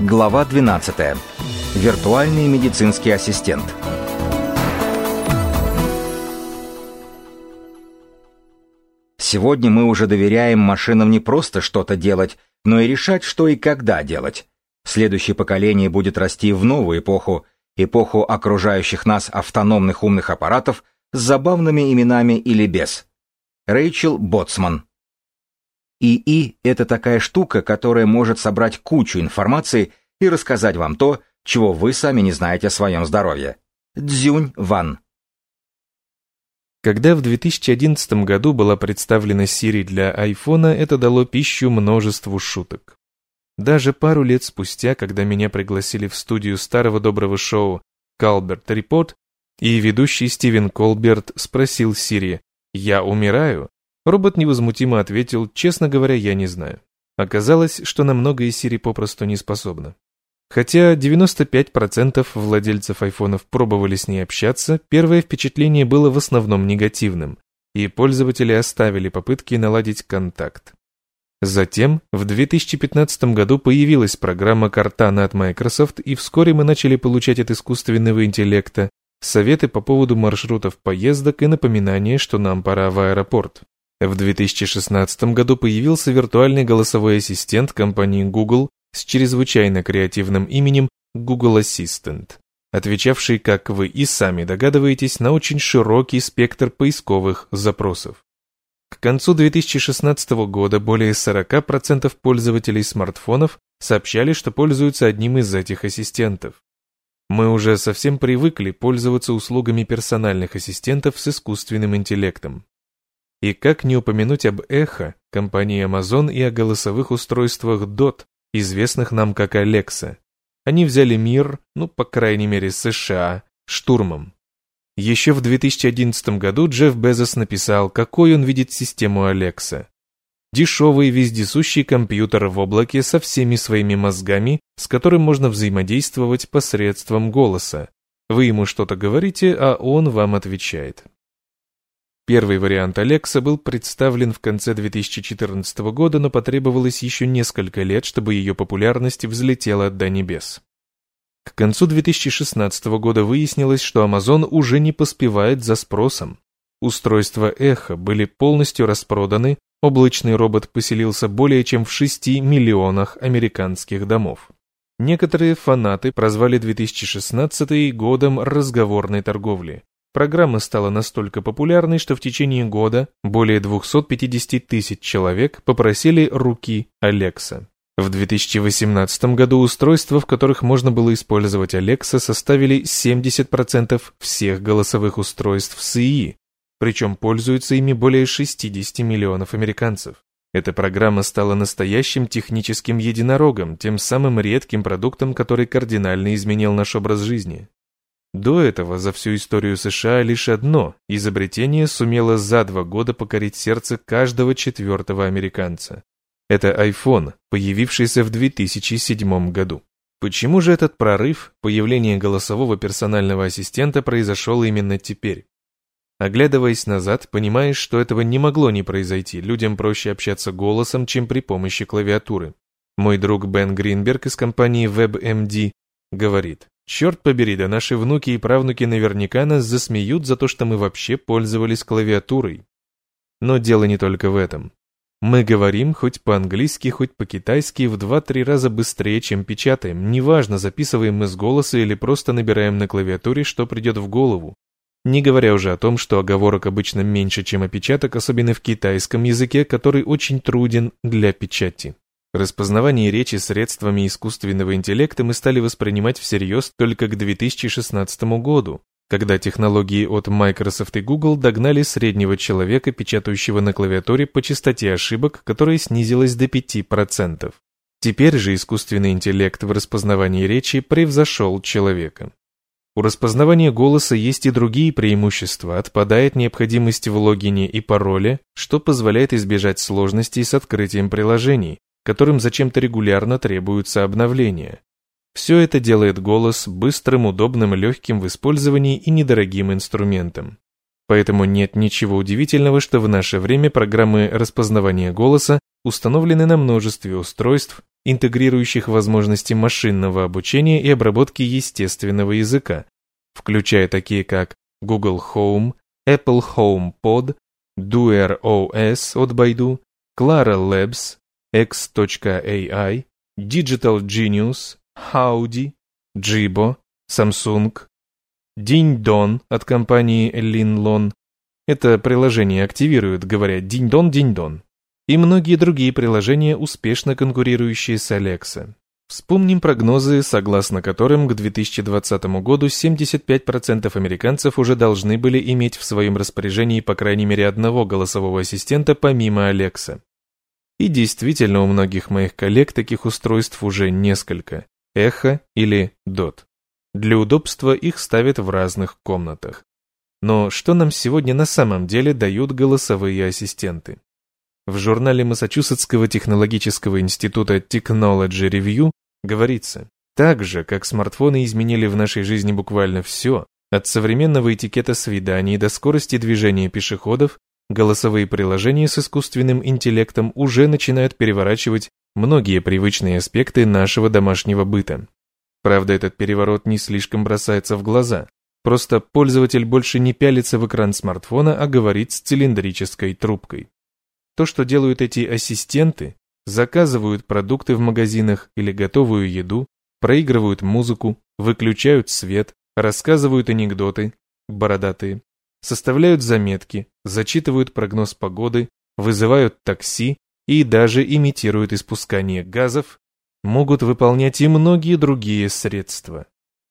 Глава 12. Виртуальный медицинский ассистент. Сегодня мы уже доверяем машинам не просто что-то делать, но и решать, что и когда делать. Следующее поколение будет расти в новую эпоху, эпоху окружающих нас автономных умных аппаратов с забавными именами или без. Рэйчел Боцман. ИИ — это такая штука, которая может собрать кучу информации и рассказать вам то, чего вы сами не знаете о своем здоровье. Дзюнь Ван. Когда в 2011 году была представлена Siri для iPhone, это дало пищу множеству шуток. Даже пару лет спустя, когда меня пригласили в студию старого доброго шоу «Калберт Репорт», и ведущий Стивен Колберт спросил Сири «Я умираю?», робот невозмутимо ответил «Честно говоря, я не знаю». Оказалось, что на многое Сири попросту не способна. Хотя 95% владельцев айфонов пробовали с ней общаться, первое впечатление было в основном негативным, и пользователи оставили попытки наладить контакт. Затем, в 2015 году появилась программа Cortana от Microsoft, и вскоре мы начали получать от искусственного интеллекта советы по поводу маршрутов поездок и напоминания, что нам пора в аэропорт. В 2016 году появился виртуальный голосовой ассистент компании Google с чрезвычайно креативным именем Google Assistant, отвечавший, как вы и сами догадываетесь, на очень широкий спектр поисковых запросов. К концу 2016 года более 40% пользователей смартфонов сообщали, что пользуются одним из этих ассистентов. Мы уже совсем привыкли пользоваться услугами персональных ассистентов с искусственным интеллектом. И как не упомянуть об Эхо, компании Amazon и о голосовых устройствах DOT, известных нам как Alexa. Они взяли мир, ну, по крайней мере, США, штурмом. Еще в 2011 году Джефф Безос написал, какой он видит систему Alexa. Дешевый вездесущий компьютер в облаке со всеми своими мозгами, с которым можно взаимодействовать посредством голоса. Вы ему что-то говорите, а он вам отвечает. Первый вариант Alexa был представлен в конце 2014 года, но потребовалось еще несколько лет, чтобы ее популярность взлетела до небес. К концу 2016 года выяснилось, что Amazon уже не поспевает за спросом. Устройства Echo были полностью распроданы, облачный робот поселился более чем в 6 миллионах американских домов. Некоторые фанаты прозвали 2016 годом разговорной торговли. Программа стала настолько популярной, что в течение года более 250 тысяч человек попросили руки Алекса. В 2018 году устройства, в которых можно было использовать Alexa, составили 70% всех голосовых устройств СИИ, причем пользуются ими более 60 миллионов американцев. Эта программа стала настоящим техническим единорогом, тем самым редким продуктом, который кардинально изменил наш образ жизни. До этого за всю историю США лишь одно изобретение сумело за два года покорить сердце каждого четвертого американца. Это iPhone, появившийся в 2007 году. Почему же этот прорыв, появление голосового персонального ассистента произошел именно теперь? Оглядываясь назад, понимаешь, что этого не могло не произойти, людям проще общаться голосом, чем при помощи клавиатуры. Мой друг Бен Гринберг из компании WebMD говорит, Черт побери, да наши внуки и правнуки наверняка нас засмеют за то, что мы вообще пользовались клавиатурой. Но дело не только в этом. Мы говорим хоть по-английски, хоть по-китайски в 2-3 раза быстрее, чем печатаем. Неважно, записываем мы с голоса или просто набираем на клавиатуре, что придет в голову. Не говоря уже о том, что оговорок обычно меньше, чем опечаток, особенно в китайском языке, который очень труден для печати. Распознавание речи средствами искусственного интеллекта мы стали воспринимать всерьез только к 2016 году, когда технологии от Microsoft и Google догнали среднего человека, печатающего на клавиатуре по частоте ошибок, которая снизилась до 5%. Теперь же искусственный интеллект в распознавании речи превзошел человека. У распознавания голоса есть и другие преимущества. Отпадает необходимость в логине и пароле, что позволяет избежать сложностей с открытием приложений, которым зачем-то регулярно требуются обновления. Все это делает голос быстрым, удобным, легким в использовании и недорогим инструментом. Поэтому нет ничего удивительного, что в наше время программы распознавания голоса установлены на множестве устройств, интегрирующих возможности машинного обучения и обработки естественного языка, включая такие как Google Home, Apple Home Pod, Duer OS от Baidu, Clara Labs, X.AI, Digital Genius, Howdy, Jibo, Samsung, Динь-дон от компании Линлон. Это приложение активирует, говоря «динь-дон, динь-дон». И многие другие приложения, успешно конкурирующие с Alexa. Вспомним прогнозы, согласно которым к 2020 году 75% американцев уже должны были иметь в своем распоряжении по крайней мере одного голосового ассистента помимо Alexa. И действительно у многих моих коллег таких устройств уже несколько – Echo или Dot. Для удобства их ставят в разных комнатах. Но что нам сегодня на самом деле дают голосовые ассистенты? В журнале Массачусетского технологического института Technology Review говорится, так же, как смартфоны изменили в нашей жизни буквально все, от современного этикета свиданий до скорости движения пешеходов, голосовые приложения с искусственным интеллектом уже начинают переворачивать многие привычные аспекты нашего домашнего быта. Правда, этот переворот не слишком бросается в глаза. Просто пользователь больше не пялится в экран смартфона, а говорит с цилиндрической трубкой. То, что делают эти ассистенты, заказывают продукты в магазинах или готовую еду, проигрывают музыку, выключают свет, рассказывают анекдоты, бородатые, составляют заметки, зачитывают прогноз погоды, вызывают такси и даже имитируют испускание газов могут выполнять и многие другие средства.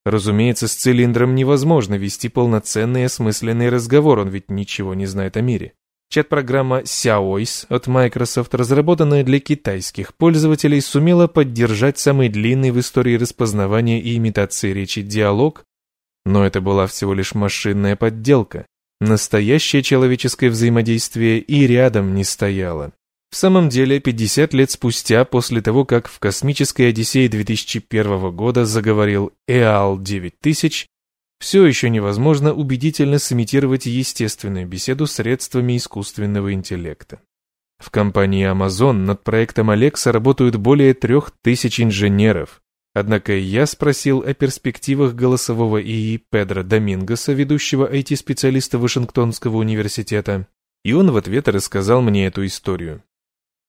Разумеется, с цилиндром невозможно вести полноценный осмысленный разговор, он ведь ничего не знает о мире. Чат-программа Xiaois от Microsoft, разработанная для китайских пользователей, сумела поддержать самый длинный в истории распознавания и имитации речи диалог, но это была всего лишь машинная подделка. Настоящее человеческое взаимодействие и рядом не стояло. В самом деле, 50 лет спустя, после того, как в космической Одиссее 2001 года заговорил EAL 9000, все еще невозможно убедительно сымитировать естественную беседу средствами искусственного интеллекта. В компании Amazon над проектом Alexa работают более трех тысяч инженеров. Однако я спросил о перспективах голосового ИИ Педро Домингоса, ведущего IT-специалиста Вашингтонского университета, и он в ответ рассказал мне эту историю.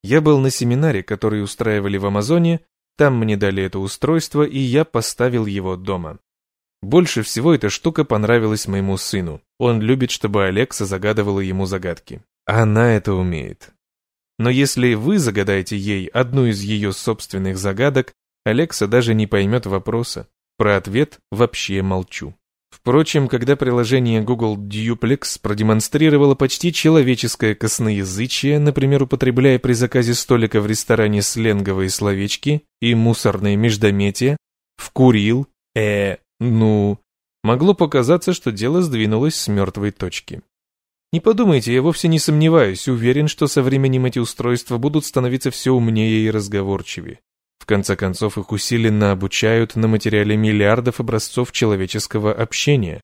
Я был на семинаре, который устраивали в Амазоне, там мне дали это устройство, и я поставил его дома. Больше всего эта штука понравилась моему сыну. Он любит, чтобы Алекса загадывала ему загадки. Она это умеет. Но если вы загадаете ей одну из ее собственных загадок, Алекса даже не поймет вопроса. Про ответ вообще молчу. Впрочем, когда приложение Google Duplex продемонстрировало почти человеческое косноязычие, например, употребляя при заказе столика в ресторане сленговые словечки и мусорные междометия, вкурил, э, ну, могло показаться, что дело сдвинулось с мертвой точки. Не подумайте, я вовсе не сомневаюсь, уверен, что со временем эти устройства будут становиться все умнее и разговорчивее. В конце концов, их усиленно обучают на материале миллиардов образцов человеческого общения.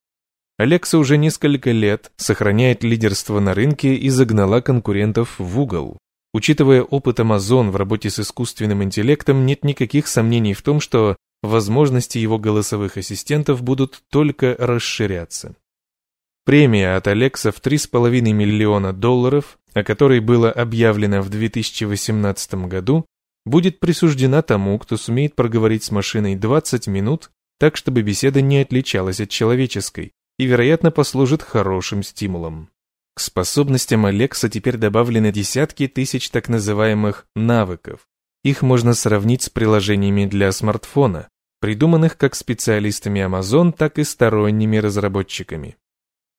Алекса уже несколько лет сохраняет лидерство на рынке и загнала конкурентов в угол. Учитывая опыт Amazon в работе с искусственным интеллектом, нет никаких сомнений в том, что возможности его голосовых ассистентов будут только расширяться. Премия от Alexa в 3,5 миллиона долларов, о которой было объявлено в 2018 году, будет присуждена тому, кто сумеет проговорить с машиной 20 минут, так чтобы беседа не отличалась от человеческой и, вероятно, послужит хорошим стимулом. К способностям Алекса теперь добавлены десятки тысяч так называемых навыков. Их можно сравнить с приложениями для смартфона, придуманных как специалистами Amazon, так и сторонними разработчиками.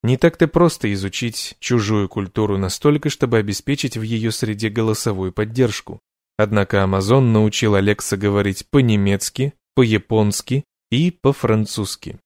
Не так-то просто изучить чужую культуру настолько, чтобы обеспечить в ее среде голосовую поддержку. Однако Amazon научил Алекса говорить по-немецки, по-японски и по-французски.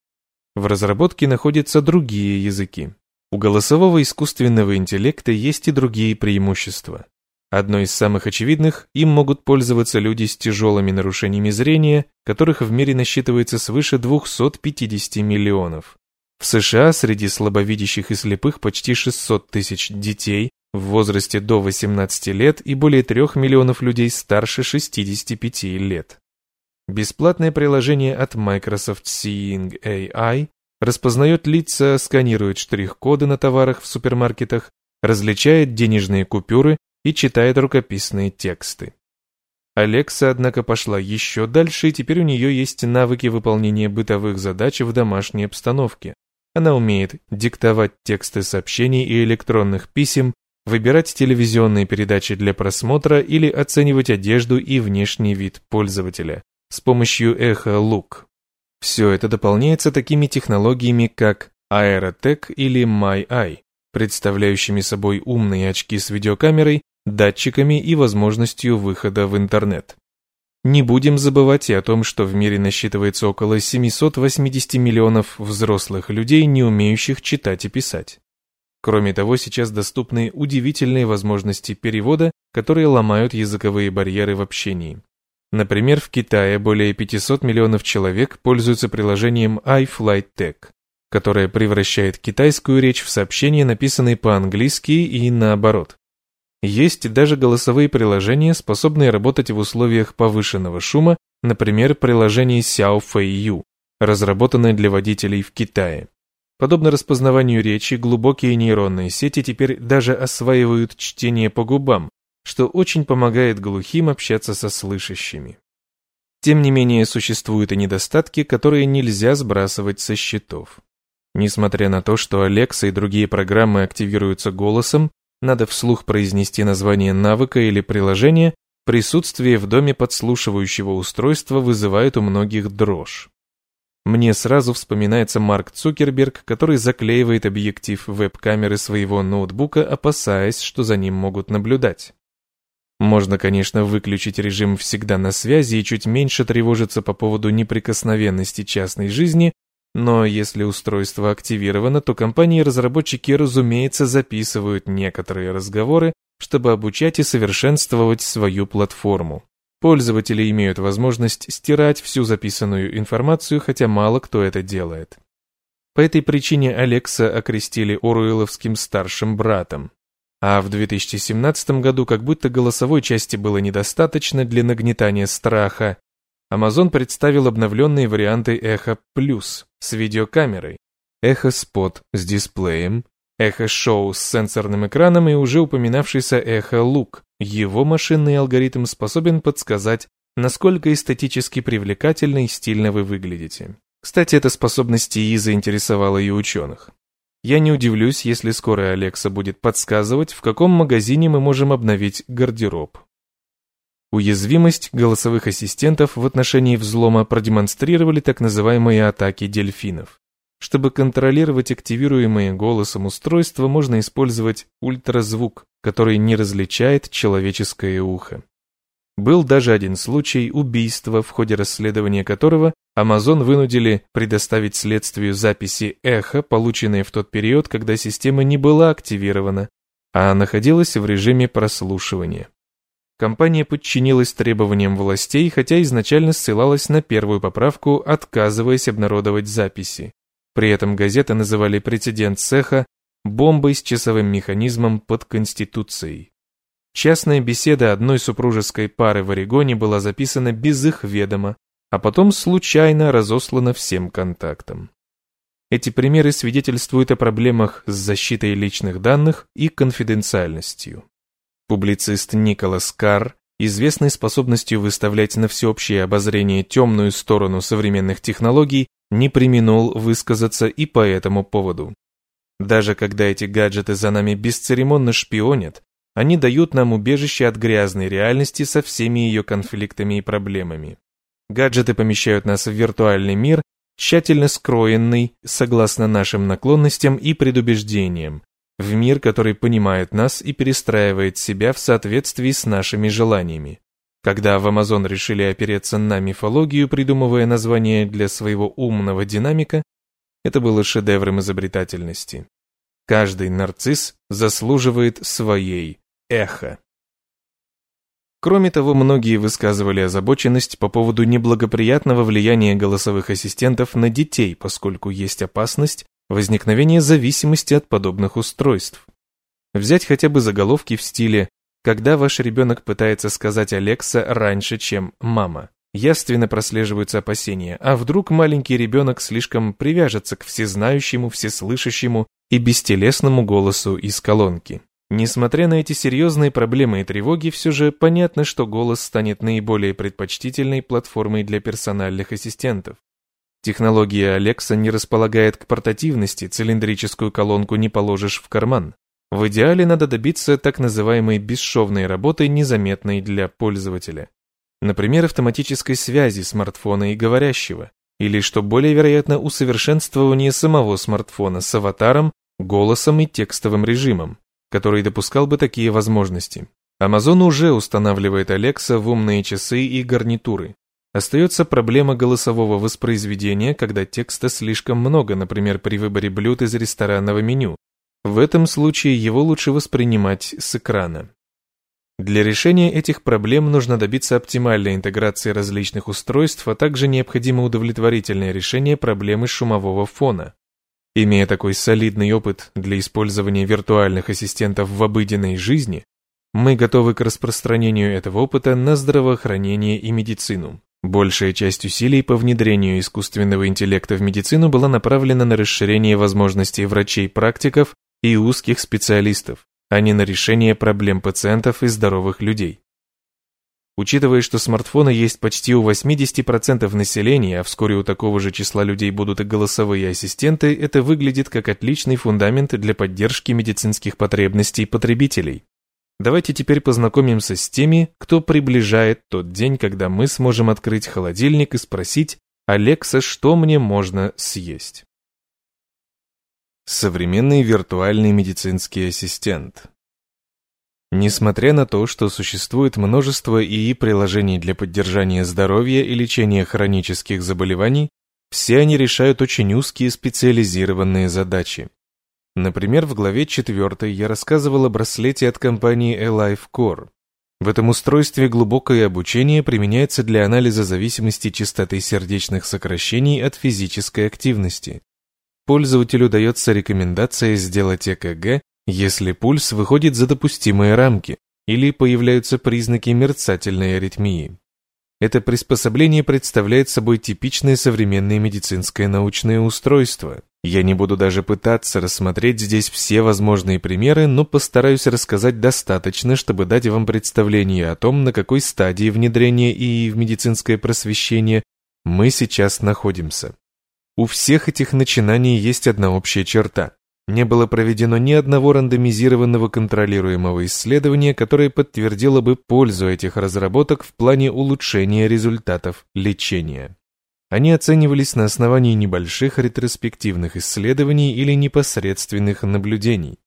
В разработке находятся другие языки. У голосового искусственного интеллекта есть и другие преимущества. Одно из самых очевидных – им могут пользоваться люди с тяжелыми нарушениями зрения, которых в мире насчитывается свыше 250 миллионов. В США среди слабовидящих и слепых почти 600 тысяч детей в возрасте до 18 лет и более 3 миллионов людей старше 65 лет. Бесплатное приложение от Microsoft Seeing AI распознает лица, сканирует штрих-коды на товарах в супермаркетах, различает денежные купюры и читает рукописные тексты. Алекса, однако, пошла еще дальше, и теперь у нее есть навыки выполнения бытовых задач в домашней обстановке. Она умеет диктовать тексты сообщений и электронных писем, выбирать телевизионные передачи для просмотра или оценивать одежду и внешний вид пользователя с помощью эхо Look. Все это дополняется такими технологиями, как Aerotech или MyEye, представляющими собой умные очки с видеокамерой, датчиками и возможностью выхода в интернет. Не будем забывать и о том, что в мире насчитывается около 780 миллионов взрослых людей, не умеющих читать и писать. Кроме того, сейчас доступны удивительные возможности перевода, которые ломают языковые барьеры в общении. Например, в Китае более 500 миллионов человек пользуются приложением iFlyTech, которое превращает китайскую речь в сообщения, написанные по-английски и наоборот. Есть даже голосовые приложения, способные работать в условиях повышенного шума, например, приложение Xiao Fei разработанное для водителей в Китае. Подобно распознаванию речи, глубокие нейронные сети теперь даже осваивают чтение по губам, что очень помогает глухим общаться со слышащими. Тем не менее, существуют и недостатки, которые нельзя сбрасывать со счетов. Несмотря на то, что Alexa и другие программы активируются голосом, надо вслух произнести название навыка или приложения, присутствие в доме подслушивающего устройства вызывает у многих дрожь. Мне сразу вспоминается Марк Цукерберг, который заклеивает объектив веб-камеры своего ноутбука, опасаясь, что за ним могут наблюдать. Можно, конечно, выключить режим «всегда на связи» и чуть меньше тревожиться по поводу неприкосновенности частной жизни, но если устройство активировано, то компании-разработчики, разумеется, записывают некоторые разговоры, чтобы обучать и совершенствовать свою платформу. Пользователи имеют возможность стирать всю записанную информацию, хотя мало кто это делает. По этой причине Алекса окрестили Оруэлловским старшим братом. А в 2017 году, как будто голосовой части было недостаточно для нагнетания страха, Amazon представил обновленные варианты Echo Plus с видеокамерой, Spot с дисплеем, Show с сенсорным экраном и уже упоминавшийся Look. Его машинный алгоритм способен подсказать, насколько эстетически привлекательно и стильно вы выглядите. Кстати, эта способность ИИ заинтересовала и ученых. Я не удивлюсь, если скоро Алекса будет подсказывать, в каком магазине мы можем обновить гардероб. Уязвимость голосовых ассистентов в отношении взлома продемонстрировали так называемые атаки дельфинов. Чтобы контролировать активируемые голосом устройства, можно использовать ультразвук, который не различает человеческое ухо. Был даже один случай убийства, в ходе расследования которого Amazon вынудили предоставить следствию записи эхо, полученные в тот период, когда система не была активирована, а находилась в режиме прослушивания. Компания подчинилась требованиям властей, хотя изначально ссылалась на первую поправку, отказываясь обнародовать записи. При этом газеты называли прецедент цеха бомбой с часовым механизмом под Конституцией. Частная беседа одной супружеской пары в Орегоне была записана без их ведома, а потом случайно разослана всем контактам. Эти примеры свидетельствуют о проблемах с защитой личных данных и конфиденциальностью. Публицист Николас Карр, известный способностью выставлять на всеобщее обозрение темную сторону современных технологий, не применул высказаться и по этому поводу. Даже когда эти гаджеты за нами бесцеремонно шпионят, они дают нам убежище от грязной реальности со всеми ее конфликтами и проблемами. Гаджеты помещают нас в виртуальный мир, тщательно скроенный, согласно нашим наклонностям и предубеждениям, в мир, который понимает нас и перестраивает себя в соответствии с нашими желаниями. Когда в Amazon решили опереться на мифологию, придумывая название для своего умного динамика, это было шедевром изобретательности. Каждый нарцисс заслуживает своей эхо. Кроме того, многие высказывали озабоченность по поводу неблагоприятного влияния голосовых ассистентов на детей, поскольку есть опасность, возникновение зависимости от подобных устройств. Взять хотя бы заголовки в стиле «Когда ваш ребенок пытается сказать Алекса раньше, чем мама». Яственно прослеживаются опасения, а вдруг маленький ребенок слишком привяжется к всезнающему, всеслышащему и бестелесному голосу из колонки. Несмотря на эти серьезные проблемы и тревоги, все же понятно, что голос станет наиболее предпочтительной платформой для персональных ассистентов. Технология Alexa не располагает к портативности, цилиндрическую колонку не положишь в карман. В идеале надо добиться так называемой бесшовной работы, незаметной для пользователя. Например, автоматической связи смартфона и говорящего, или, что более вероятно, усовершенствование самого смартфона с аватаром, голосом и текстовым режимом, который допускал бы такие возможности. Amazon уже устанавливает Alexa в умные часы и гарнитуры. Остается проблема голосового воспроизведения, когда текста слишком много, например, при выборе блюд из ресторанного меню. В этом случае его лучше воспринимать с экрана. Для решения этих проблем нужно добиться оптимальной интеграции различных устройств, а также необходимо удовлетворительное решение проблемы шумового фона. Имея такой солидный опыт для использования виртуальных ассистентов в обыденной жизни, мы готовы к распространению этого опыта на здравоохранение и медицину. Большая часть усилий по внедрению искусственного интеллекта в медицину была направлена на расширение возможностей врачей-практиков и узких специалистов, а не на решение проблем пациентов и здоровых людей. Учитывая, что смартфоны есть почти у 80% населения, а вскоре у такого же числа людей будут и голосовые ассистенты, это выглядит как отличный фундамент для поддержки медицинских потребностей потребителей. Давайте теперь познакомимся с теми, кто приближает тот день, когда мы сможем открыть холодильник и спросить «Алекса, что мне можно съесть?» Современный виртуальный медицинский ассистент. Несмотря на то, что существует множество ИИ-приложений для поддержания здоровья и лечения хронических заболеваний, все они решают очень узкие специализированные задачи. Например, в главе 4 я рассказывал о браслете от компании Alive Core. В этом устройстве глубокое обучение применяется для анализа зависимости частоты сердечных сокращений от физической активности. Пользователю дается рекомендация сделать ЭКГ, если пульс выходит за допустимые рамки или появляются признаки мерцательной аритмии. Это приспособление представляет собой типичное современное медицинское научное устройство. Я не буду даже пытаться рассмотреть здесь все возможные примеры, но постараюсь рассказать достаточно, чтобы дать вам представление о том, на какой стадии внедрения ИИ в медицинское просвещение мы сейчас находимся. У всех этих начинаний есть одна общая черта. Не было проведено ни одного рандомизированного контролируемого исследования, которое подтвердило бы пользу этих разработок в плане улучшения результатов лечения. Они оценивались на основании небольших ретроспективных исследований или непосредственных наблюдений.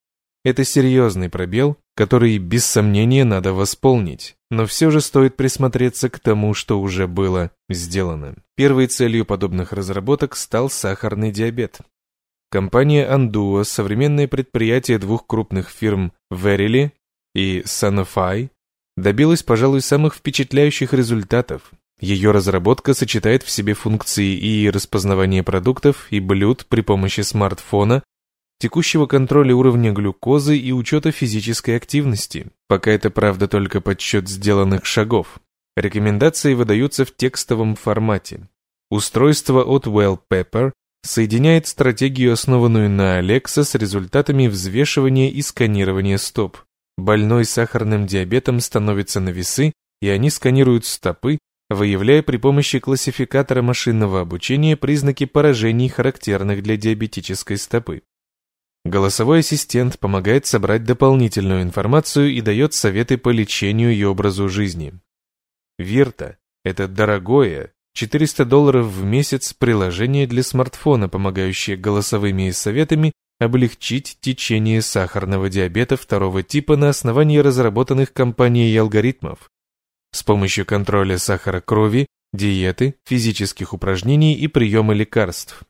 Это серьезный пробел, который без сомнения надо восполнить, но все же стоит присмотреться к тому, что уже было сделано. Первой целью подобных разработок стал сахарный диабет. Компания Anduo, современное предприятие двух крупных фирм Verily и Sanofi, добилась, пожалуй, самых впечатляющих результатов. Ее разработка сочетает в себе функции и распознавания продуктов и блюд при помощи смартфона, текущего контроля уровня глюкозы и учета физической активности. Пока это, правда, только подсчет сделанных шагов. Рекомендации выдаются в текстовом формате. Устройство от Well Pepper соединяет стратегию, основанную на Alexa, с результатами взвешивания и сканирования стоп. Больной сахарным диабетом становится на весы, и они сканируют стопы, выявляя при помощи классификатора машинного обучения признаки поражений, характерных для диабетической стопы. Голосовой ассистент помогает собрать дополнительную информацию и дает советы по лечению и образу жизни. Вирта – это дорогое, 400 долларов в месяц приложение для смартфона, помогающее голосовыми советами облегчить течение сахарного диабета второго типа на основании разработанных компанией алгоритмов. С помощью контроля сахара крови, диеты, физических упражнений и приема лекарств.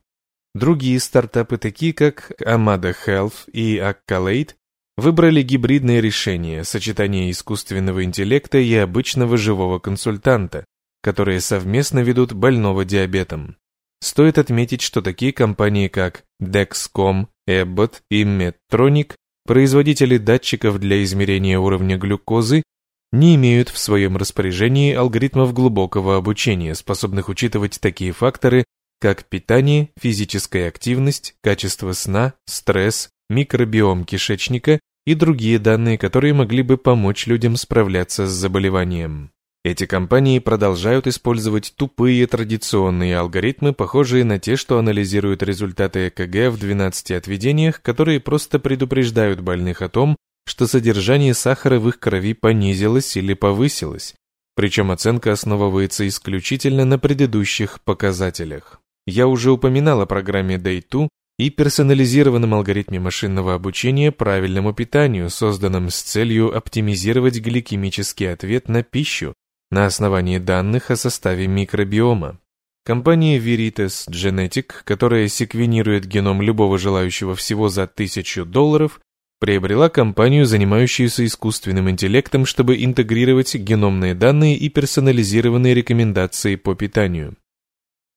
Другие стартапы, такие как Amada Health и Accolade, выбрали гибридное решение, сочетание искусственного интеллекта и обычного живого консультанта, которые совместно ведут больного диабетом. Стоит отметить, что такие компании, как Dexcom, Abbott и Medtronic, производители датчиков для измерения уровня глюкозы, не имеют в своем распоряжении алгоритмов глубокого обучения, способных учитывать такие факторы, как питание, физическая активность, качество сна, стресс, микробиом кишечника и другие данные, которые могли бы помочь людям справляться с заболеванием. Эти компании продолжают использовать тупые традиционные алгоритмы, похожие на те, что анализируют результаты ЭКГ в 12 отведениях, которые просто предупреждают больных о том, что содержание сахара в их крови понизилось или повысилось, причем оценка основывается исключительно на предыдущих показателях. Я уже упоминал о программе Day2 и персонализированном алгоритме машинного обучения правильному питанию, созданном с целью оптимизировать гликемический ответ на пищу на основании данных о составе микробиома. Компания Veritas Genetic, которая секвенирует геном любого желающего всего за тысячу долларов, приобрела компанию, занимающуюся искусственным интеллектом, чтобы интегрировать геномные данные и персонализированные рекомендации по питанию.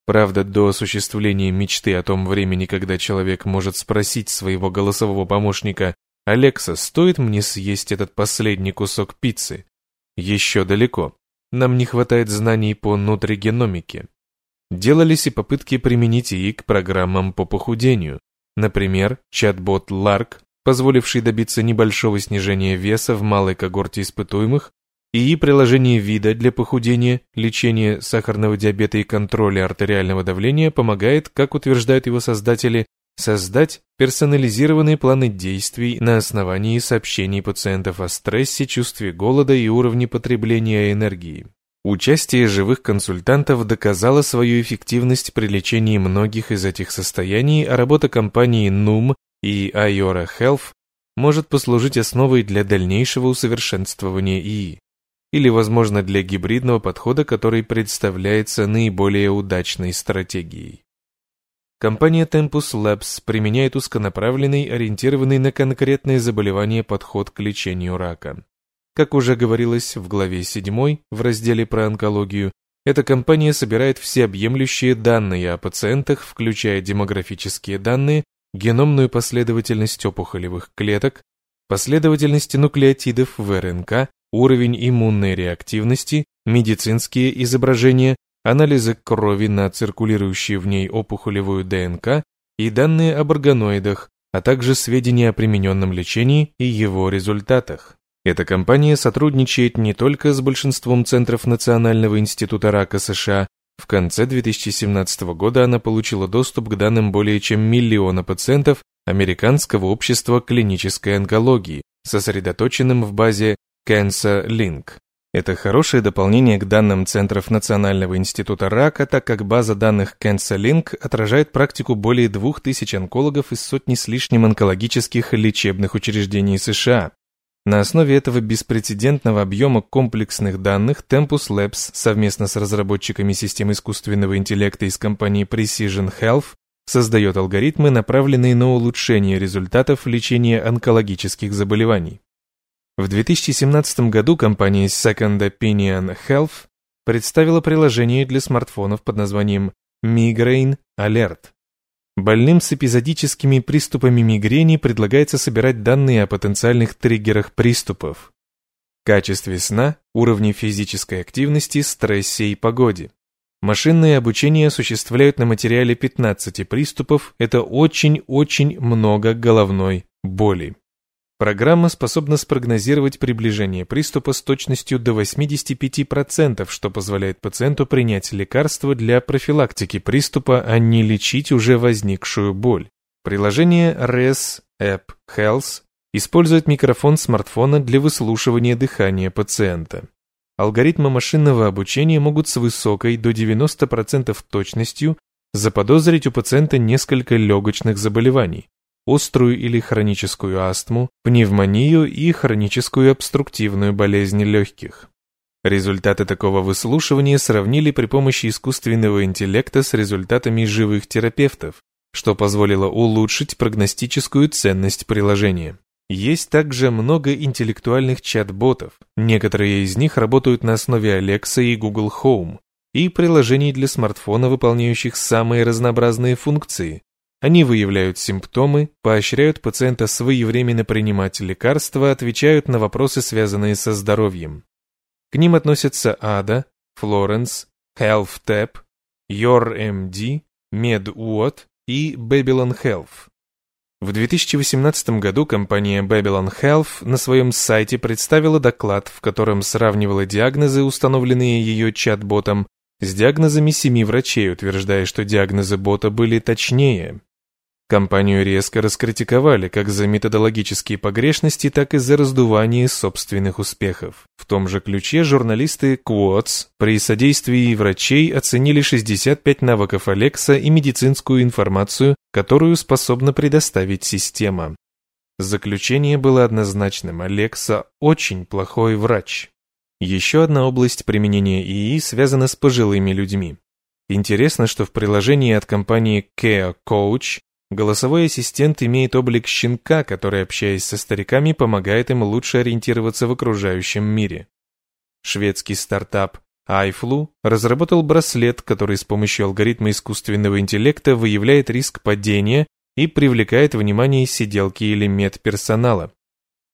Правда, до осуществления мечты о том времени, когда человек может спросить своего голосового помощника «Алекса, стоит мне съесть этот последний кусок пиццы?» Еще далеко. Нам не хватает знаний по нутригеномике. Делались и попытки применить ИИ к программам по похудению. Например, чат-бот Lark, позволивший добиться небольшого снижения веса в малой когорте испытуемых, и приложение вида для похудения, лечения сахарного диабета и контроля артериального давления помогает, как утверждают его создатели, создать персонализированные планы действий на основании сообщений пациентов о стрессе, чувстве голода и уровне потребления энергии. Участие живых консультантов доказало свою эффективность при лечении многих из этих состояний, а работа компании NUM и Iora Health может послужить основой для дальнейшего усовершенствования ИИ или, возможно, для гибридного подхода, который представляется наиболее удачной стратегией. Компания Tempus Labs применяет узконаправленный, ориентированный на конкретные заболевания подход к лечению рака. Как уже говорилось в главе 7 в разделе про онкологию, эта компания собирает всеобъемлющие данные о пациентах, включая демографические данные, геномную последовательность опухолевых клеток, последовательность нуклеотидов в РНК, уровень иммунной реактивности, медицинские изображения, анализы крови на циркулирующую в ней опухолевую ДНК и данные об органоидах, а также сведения о примененном лечении и его результатах. Эта компания сотрудничает не только с большинством центров Национального института рака США, в конце 2017 года она получила доступ к данным более чем миллиона пациентов Американского общества клинической онкологии, сосредоточенным в базе Cancer Link. Это хорошее дополнение к данным Центров Национального института рака, так как база данных Cancer Link отражает практику более 2000 онкологов из сотни с лишним онкологических лечебных учреждений США. На основе этого беспрецедентного объема комплексных данных Tempus Labs совместно с разработчиками систем искусственного интеллекта из компании Precision Health создает алгоритмы, направленные на улучшение результатов лечения онкологических заболеваний. В 2017 году компания Second Opinion Health представила приложение для смартфонов под названием Migraine Alert. Больным с эпизодическими приступами мигрени предлагается собирать данные о потенциальных триггерах приступов, качестве сна, уровне физической активности, стрессе и погоде. Машинное обучение осуществляют на материале 15 приступов, это очень-очень много головной боли. Программа способна спрогнозировать приближение приступа с точностью до 85%, что позволяет пациенту принять лекарство для профилактики приступа, а не лечить уже возникшую боль. Приложение RES App Health использует микрофон смартфона для выслушивания дыхания пациента. Алгоритмы машинного обучения могут с высокой до 90% точностью заподозрить у пациента несколько легочных заболеваний, острую или хроническую астму, пневмонию и хроническую обструктивную болезнь легких. Результаты такого выслушивания сравнили при помощи искусственного интеллекта с результатами живых терапевтов, что позволило улучшить прогностическую ценность приложения. Есть также много интеллектуальных чат-ботов. Некоторые из них работают на основе Alexa и Google Home. и приложений для смартфона, выполняющих самые разнообразные функции. Они выявляют симптомы, поощряют пациента своевременно принимать лекарства, отвечают на вопросы, связанные со здоровьем. К ним относятся ADA, Florence, HealthTap, YourMD, MedWatt и Babylon Health. В 2018 году компания Babylon Health на своем сайте представила доклад, в котором сравнивала диагнозы, установленные ее чат-ботом, с диагнозами семи врачей, утверждая, что диагнозы бота были точнее. Компанию резко раскритиковали как за методологические погрешности, так и за раздувание собственных успехов. В том же ключе журналисты Quartz при содействии врачей оценили 65 навыков Алекса и медицинскую информацию, которую способна предоставить система. Заключение было однозначным. Алекса очень плохой врач. Еще одна область применения ИИ связана с пожилыми людьми. Интересно, что в приложении от компании Care Coach Голосовой ассистент имеет облик щенка, который, общаясь со стариками, помогает им лучше ориентироваться в окружающем мире. Шведский стартап iFlu разработал браслет, который с помощью алгоритма искусственного интеллекта выявляет риск падения и привлекает внимание сиделки или медперсонала.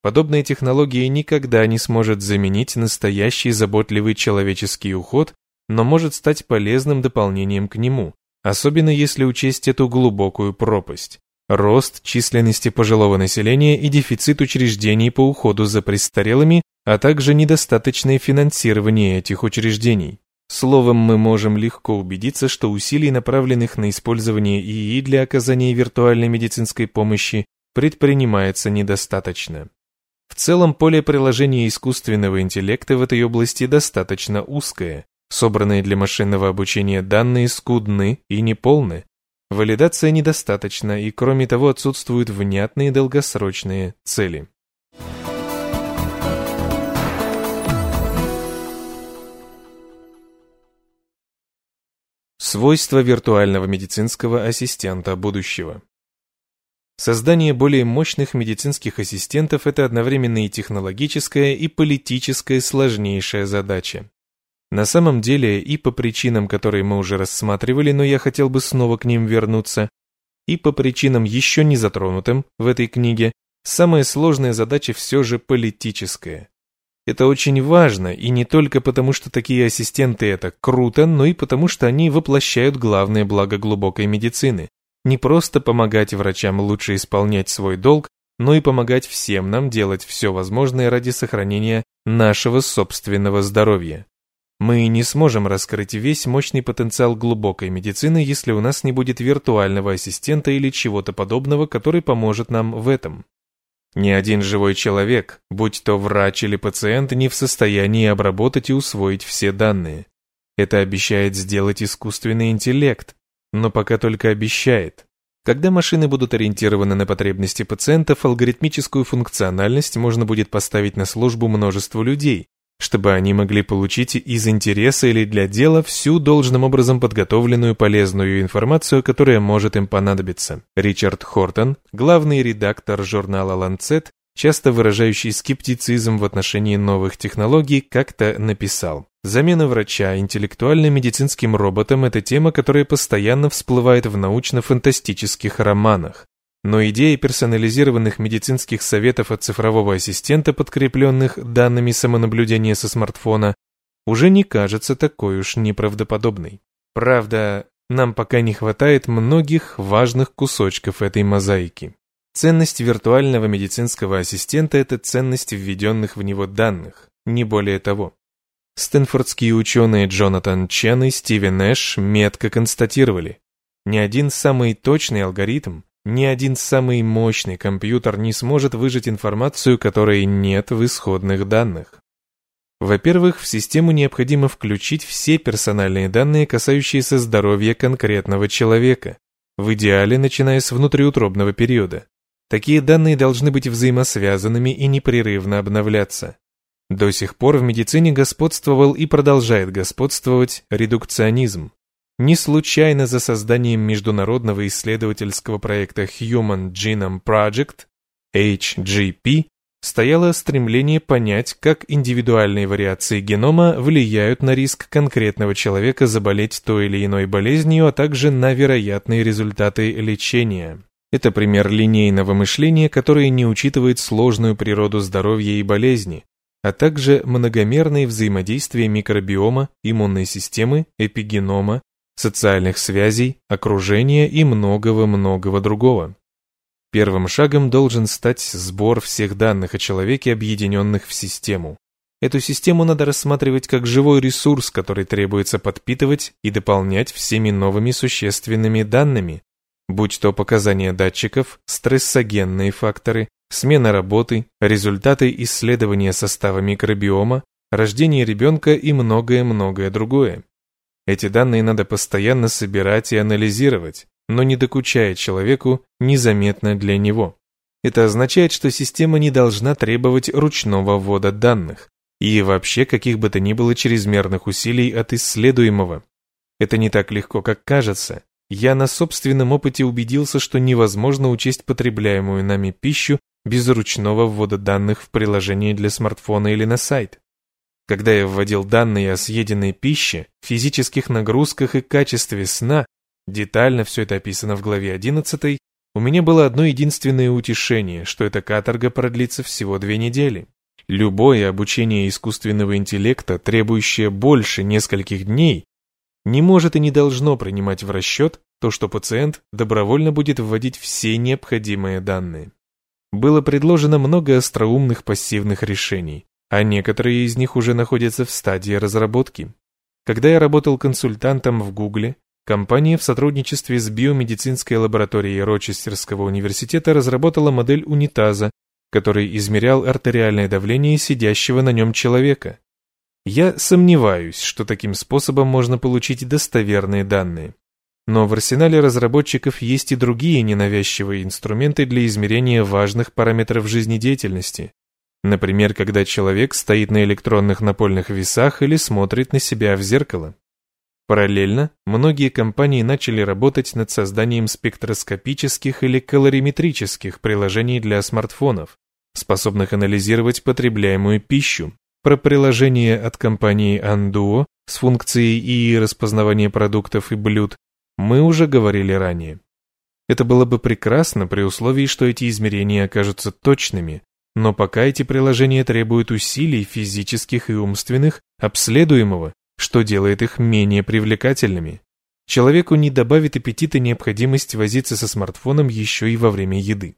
Подобная технология никогда не сможет заменить настоящий заботливый человеческий уход, но может стать полезным дополнением к нему, особенно если учесть эту глубокую пропасть. Рост численности пожилого населения и дефицит учреждений по уходу за престарелыми, а также недостаточное финансирование этих учреждений. Словом, мы можем легко убедиться, что усилий, направленных на использование ИИ для оказания виртуальной медицинской помощи, предпринимается недостаточно. В целом, поле приложения искусственного интеллекта в этой области достаточно узкое, Собранные для машинного обучения данные скудны и неполны. Валидация недостаточна и, кроме того, отсутствуют внятные долгосрочные цели. Свойства виртуального медицинского ассистента будущего. Создание более мощных медицинских ассистентов – это одновременно и технологическая, и политическая сложнейшая задача. На самом деле, и по причинам, которые мы уже рассматривали, но я хотел бы снова к ним вернуться, и по причинам еще не затронутым в этой книге, самая сложная задача все же политическая. Это очень важно, и не только потому, что такие ассистенты это круто, но и потому, что они воплощают главное благо глубокой медицины. Не просто помогать врачам лучше исполнять свой долг, но и помогать всем нам делать все возможное ради сохранения нашего собственного здоровья. Мы не сможем раскрыть весь мощный потенциал глубокой медицины, если у нас не будет виртуального ассистента или чего-то подобного, который поможет нам в этом. Ни один живой человек, будь то врач или пациент, не в состоянии обработать и усвоить все данные. Это обещает сделать искусственный интеллект, но пока только обещает. Когда машины будут ориентированы на потребности пациентов, алгоритмическую функциональность можно будет поставить на службу множеству людей, чтобы они могли получить из интереса или для дела всю должным образом подготовленную полезную информацию, которая может им понадобиться. Ричард Хортон, главный редактор журнала Lancet, часто выражающий скептицизм в отношении новых технологий, как-то написал. Замена врача интеллектуально-медицинским роботом – это тема, которая постоянно всплывает в научно-фантастических романах. Но идея персонализированных медицинских советов от цифрового ассистента, подкрепленных данными самонаблюдения со смартфона, уже не кажется такой уж неправдоподобной. Правда, нам пока не хватает многих важных кусочков этой мозаики. Ценность виртуального медицинского ассистента – это ценность введенных в него данных, не более того. Стэнфордские ученые Джонатан Чен и Стивен Эш метко констатировали, ни один самый точный алгоритм ни один самый мощный компьютер не сможет выжать информацию, которой нет в исходных данных. Во-первых, в систему необходимо включить все персональные данные, касающиеся здоровья конкретного человека, в идеале начиная с внутриутробного периода. Такие данные должны быть взаимосвязанными и непрерывно обновляться. До сих пор в медицине господствовал и продолжает господствовать редукционизм. Не случайно за созданием международного исследовательского проекта Human Genome Project, HGP, стояло стремление понять, как индивидуальные вариации генома влияют на риск конкретного человека заболеть той или иной болезнью, а также на вероятные результаты лечения. Это пример линейного мышления, которое не учитывает сложную природу здоровья и болезни, а также многомерные взаимодействия микробиома, иммунной системы, эпигенома, социальных связей, окружения и многого-многого другого. Первым шагом должен стать сбор всех данных о человеке, объединенных в систему. Эту систему надо рассматривать как живой ресурс, который требуется подпитывать и дополнять всеми новыми существенными данными, будь то показания датчиков, стрессогенные факторы, смена работы, результаты исследования состава микробиома, рождение ребенка и многое-многое другое. Эти данные надо постоянно собирать и анализировать, но не докучая человеку незаметно для него. Это означает, что система не должна требовать ручного ввода данных и вообще каких бы то ни было чрезмерных усилий от исследуемого. Это не так легко, как кажется. Я на собственном опыте убедился, что невозможно учесть потребляемую нами пищу без ручного ввода данных в приложение для смартфона или на сайт. Когда я вводил данные о съеденной пище, физических нагрузках и качестве сна, Детально все это описано в главе 11. У меня было одно единственное утешение, что эта каторга продлится всего две недели. Любое обучение искусственного интеллекта, требующее больше нескольких дней, не может и не должно принимать в расчет то, что пациент добровольно будет вводить все необходимые данные. Было предложено много остроумных пассивных решений, а некоторые из них уже находятся в стадии разработки. Когда я работал консультантом в Гугле, Компания в сотрудничестве с биомедицинской лабораторией Рочестерского университета разработала модель унитаза, который измерял артериальное давление сидящего на нем человека. Я сомневаюсь, что таким способом можно получить достоверные данные. Но в арсенале разработчиков есть и другие ненавязчивые инструменты для измерения важных параметров жизнедеятельности. Например, когда человек стоит на электронных напольных весах или смотрит на себя в зеркало. Параллельно, многие компании начали работать над созданием спектроскопических или калориметрических приложений для смартфонов, способных анализировать потребляемую пищу. Про приложение от компании Anduo с функцией и распознавания продуктов и блюд мы уже говорили ранее. Это было бы прекрасно при условии, что эти измерения окажутся точными, но пока эти приложения требуют усилий физических и умственных, обследуемого что делает их менее привлекательными. Человеку не добавит аппетита необходимость возиться со смартфоном еще и во время еды.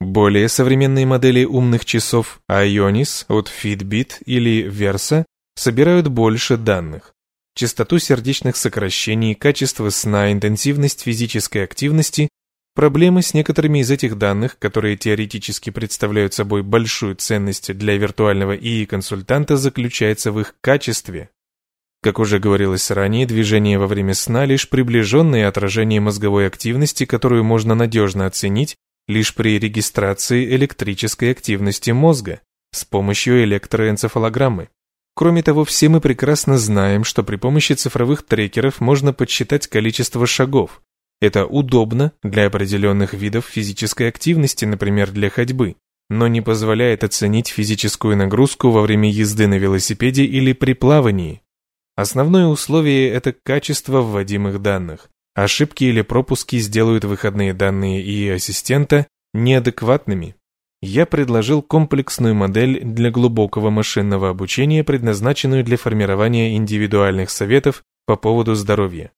Более современные модели умных часов Ionis от Fitbit или Versa собирают больше данных. Частоту сердечных сокращений, качество сна, интенсивность физической активности Проблемы с некоторыми из этих данных, которые теоретически представляют собой большую ценность для виртуального ИИ-консультанта, заключается в их качестве. Как уже говорилось ранее, движение во время сна лишь приближенное отражение мозговой активности, которую можно надежно оценить лишь при регистрации электрической активности мозга с помощью электроэнцефалограммы. Кроме того, все мы прекрасно знаем, что при помощи цифровых трекеров можно подсчитать количество шагов. Это удобно для определенных видов физической активности, например, для ходьбы, но не позволяет оценить физическую нагрузку во время езды на велосипеде или при плавании. Основное условие – это качество вводимых данных. Ошибки или пропуски сделают выходные данные и ассистента неадекватными. Я предложил комплексную модель для глубокого машинного обучения, предназначенную для формирования индивидуальных советов по поводу здоровья.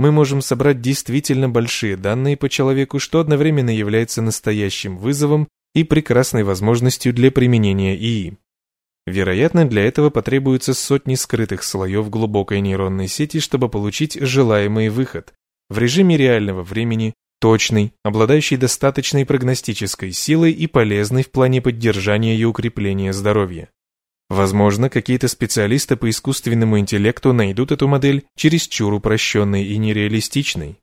Мы можем собрать действительно большие данные по человеку, что одновременно является настоящим вызовом и прекрасной возможностью для применения ИИ. Вероятно, для этого потребуются сотни скрытых слоев глубокой нейронной сети, чтобы получить желаемый выход в режиме реального времени, точный, обладающий достаточной прогностической силой и полезный в плане поддержания и укрепления здоровья. Возможно, какие-то специалисты по искусственному интеллекту найдут эту модель чересчур упрощенной и нереалистичной.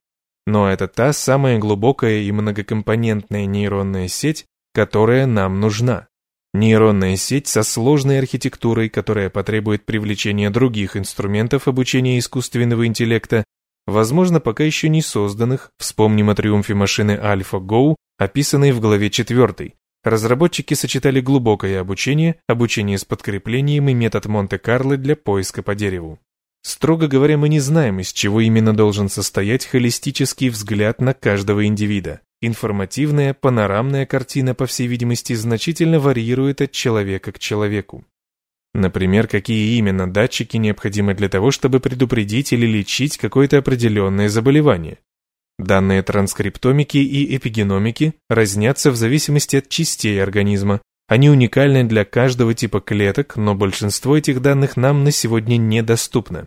Но это та самая глубокая и многокомпонентная нейронная сеть, которая нам нужна. Нейронная сеть со сложной архитектурой, которая потребует привлечения других инструментов обучения искусственного интеллекта, возможно, пока еще не созданных, вспомним о триумфе машины AlphaGo, описанной в главе 4, Разработчики сочетали глубокое обучение, обучение с подкреплением и метод Монте-Карло для поиска по дереву. Строго говоря, мы не знаем, из чего именно должен состоять холистический взгляд на каждого индивида. Информативная, панорамная картина, по всей видимости, значительно варьирует от человека к человеку. Например, какие именно датчики необходимы для того, чтобы предупредить или лечить какое-то определенное заболевание. Данные транскриптомики и эпигеномики разнятся в зависимости от частей организма. Они уникальны для каждого типа клеток, но большинство этих данных нам на сегодня недоступно.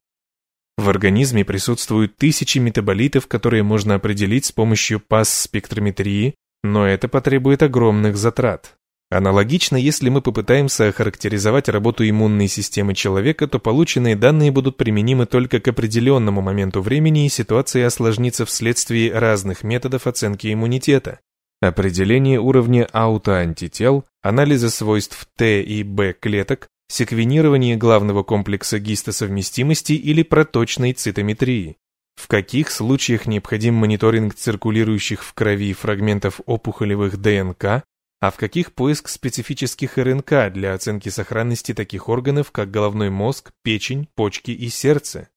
В организме присутствуют тысячи метаболитов, которые можно определить с помощью пас-спектрометрии, но это потребует огромных затрат. Аналогично, если мы попытаемся охарактеризовать работу иммунной системы человека, то полученные данные будут применимы только к определенному моменту времени и ситуация осложнится вследствие разных методов оценки иммунитета. Определение уровня аутоантител, анализа свойств Т и Б клеток, секвенирование главного комплекса гистосовместимости или проточной цитометрии. В каких случаях необходим мониторинг циркулирующих в крови фрагментов опухолевых ДНК, а в каких поиск специфических РНК для оценки сохранности таких органов, как головной мозг, печень, почки и сердце?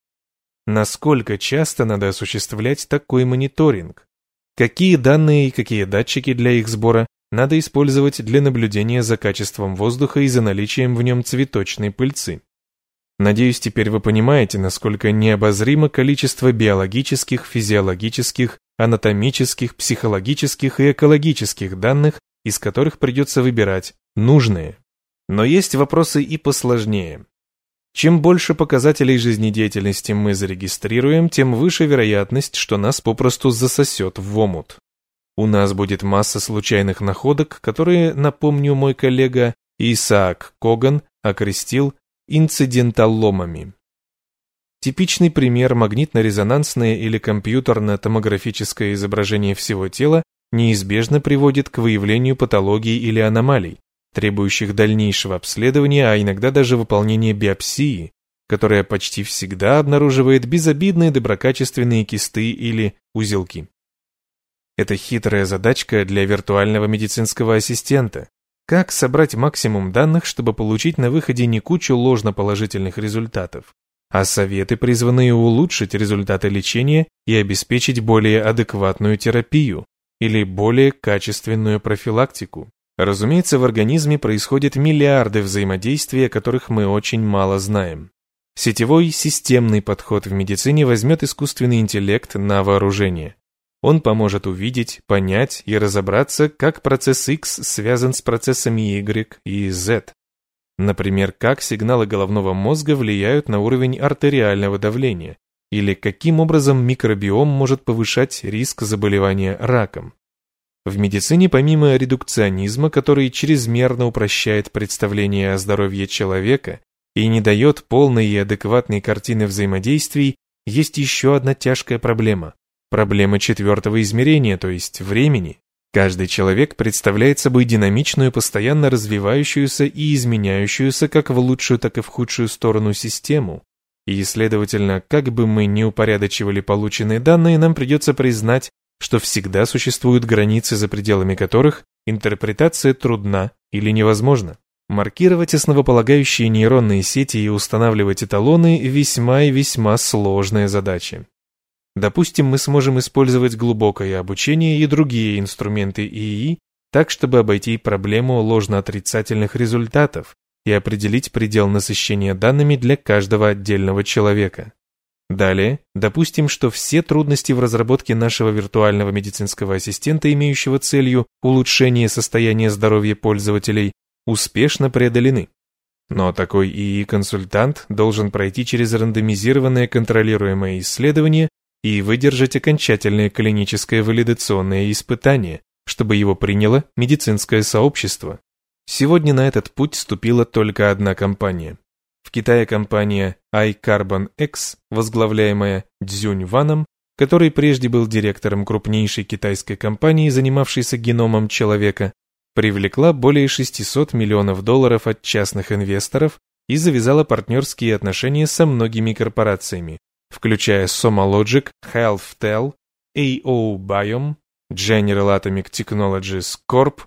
Насколько часто надо осуществлять такой мониторинг? Какие данные и какие датчики для их сбора надо использовать для наблюдения за качеством воздуха и за наличием в нем цветочной пыльцы? Надеюсь, теперь вы понимаете, насколько необозримо количество биологических, физиологических, анатомических, психологических и экологических данных, из которых придется выбирать нужные. Но есть вопросы и посложнее. Чем больше показателей жизнедеятельности мы зарегистрируем, тем выше вероятность, что нас попросту засосет в омут. У нас будет масса случайных находок, которые, напомню, мой коллега Исаак Коган окрестил инциденталломами. Типичный пример магнитно-резонансное или компьютерно-томографическое изображение всего тела неизбежно приводит к выявлению патологий или аномалий, требующих дальнейшего обследования, а иногда даже выполнения биопсии, которая почти всегда обнаруживает безобидные доброкачественные кисты или узелки. Это хитрая задачка для виртуального медицинского ассистента. Как собрать максимум данных, чтобы получить на выходе не кучу ложноположительных результатов, а советы, призванные улучшить результаты лечения и обеспечить более адекватную терапию, или более качественную профилактику. Разумеется, в организме происходят миллиарды взаимодействий, о которых мы очень мало знаем. Сетевой системный подход в медицине возьмет искусственный интеллект на вооружение. Он поможет увидеть, понять и разобраться, как процесс X связан с процессами Y и Z. Например, как сигналы головного мозга влияют на уровень артериального давления, или каким образом микробиом может повышать риск заболевания раком. В медицине помимо редукционизма, который чрезмерно упрощает представление о здоровье человека и не дает полной и адекватной картины взаимодействий, есть еще одна тяжкая проблема. Проблема четвертого измерения, то есть времени. Каждый человек представляет собой динамичную, постоянно развивающуюся и изменяющуюся как в лучшую, так и в худшую сторону систему, и, следовательно, как бы мы ни упорядочивали полученные данные, нам придется признать, что всегда существуют границы, за пределами которых интерпретация трудна или невозможна. Маркировать основополагающие нейронные сети и устанавливать эталоны – весьма и весьма сложная задача. Допустим, мы сможем использовать глубокое обучение и другие инструменты ИИ так, чтобы обойти проблему ложно-отрицательных результатов, и определить предел насыщения данными для каждого отдельного человека. Далее, допустим, что все трудности в разработке нашего виртуального медицинского ассистента, имеющего целью улучшение состояния здоровья пользователей, успешно преодолены. Но такой ИИ-консультант должен пройти через рандомизированное контролируемое исследование и выдержать окончательное клиническое валидационное испытание, чтобы его приняло медицинское сообщество. Сегодня на этот путь вступила только одна компания. В Китае компания iCarbon X, возглавляемая Цзюнь Ваном, который прежде был директором крупнейшей китайской компании, занимавшейся геномом человека, привлекла более 600 миллионов долларов от частных инвесторов и завязала партнерские отношения со многими корпорациями, включая SomaLogic, HealthTel, AO Biome, General Atomic Technologies Corp,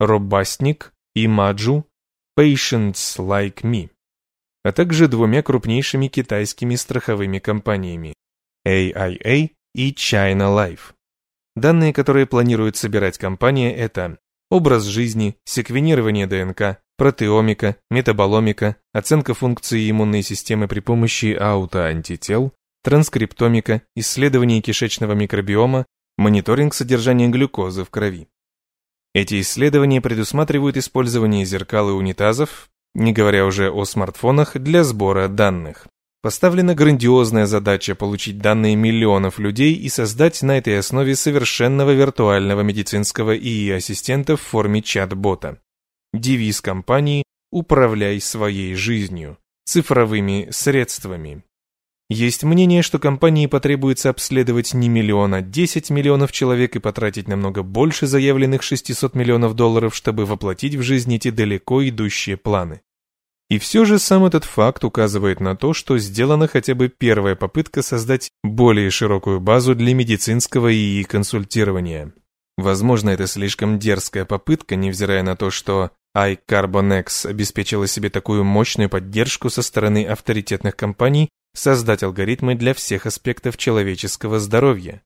Робастник и Маджу Patients Like Me, а также двумя крупнейшими китайскими страховыми компаниями AIA и China Life. Данные, которые планирует собирать компания, это образ жизни, секвенирование ДНК, протеомика, метаболомика, оценка функции иммунной системы при помощи аутоантител, транскриптомика, исследование кишечного микробиома, мониторинг содержания глюкозы в крови. Эти исследования предусматривают использование зеркал и унитазов, не говоря уже о смартфонах, для сбора данных. Поставлена грандиозная задача получить данные миллионов людей и создать на этой основе совершенного виртуального медицинского ИИ-ассистента в форме чат-бота. Девиз компании «Управляй своей жизнью» цифровыми средствами. Есть мнение, что компании потребуется обследовать не миллион, а 10 миллионов человек и потратить намного больше заявленных 600 миллионов долларов, чтобы воплотить в жизнь эти далеко идущие планы. И все же сам этот факт указывает на то, что сделана хотя бы первая попытка создать более широкую базу для медицинского и консультирования. Возможно, это слишком дерзкая попытка, невзирая на то, что iCarbonX обеспечила себе такую мощную поддержку со стороны авторитетных компаний создать алгоритмы для всех аспектов человеческого здоровья.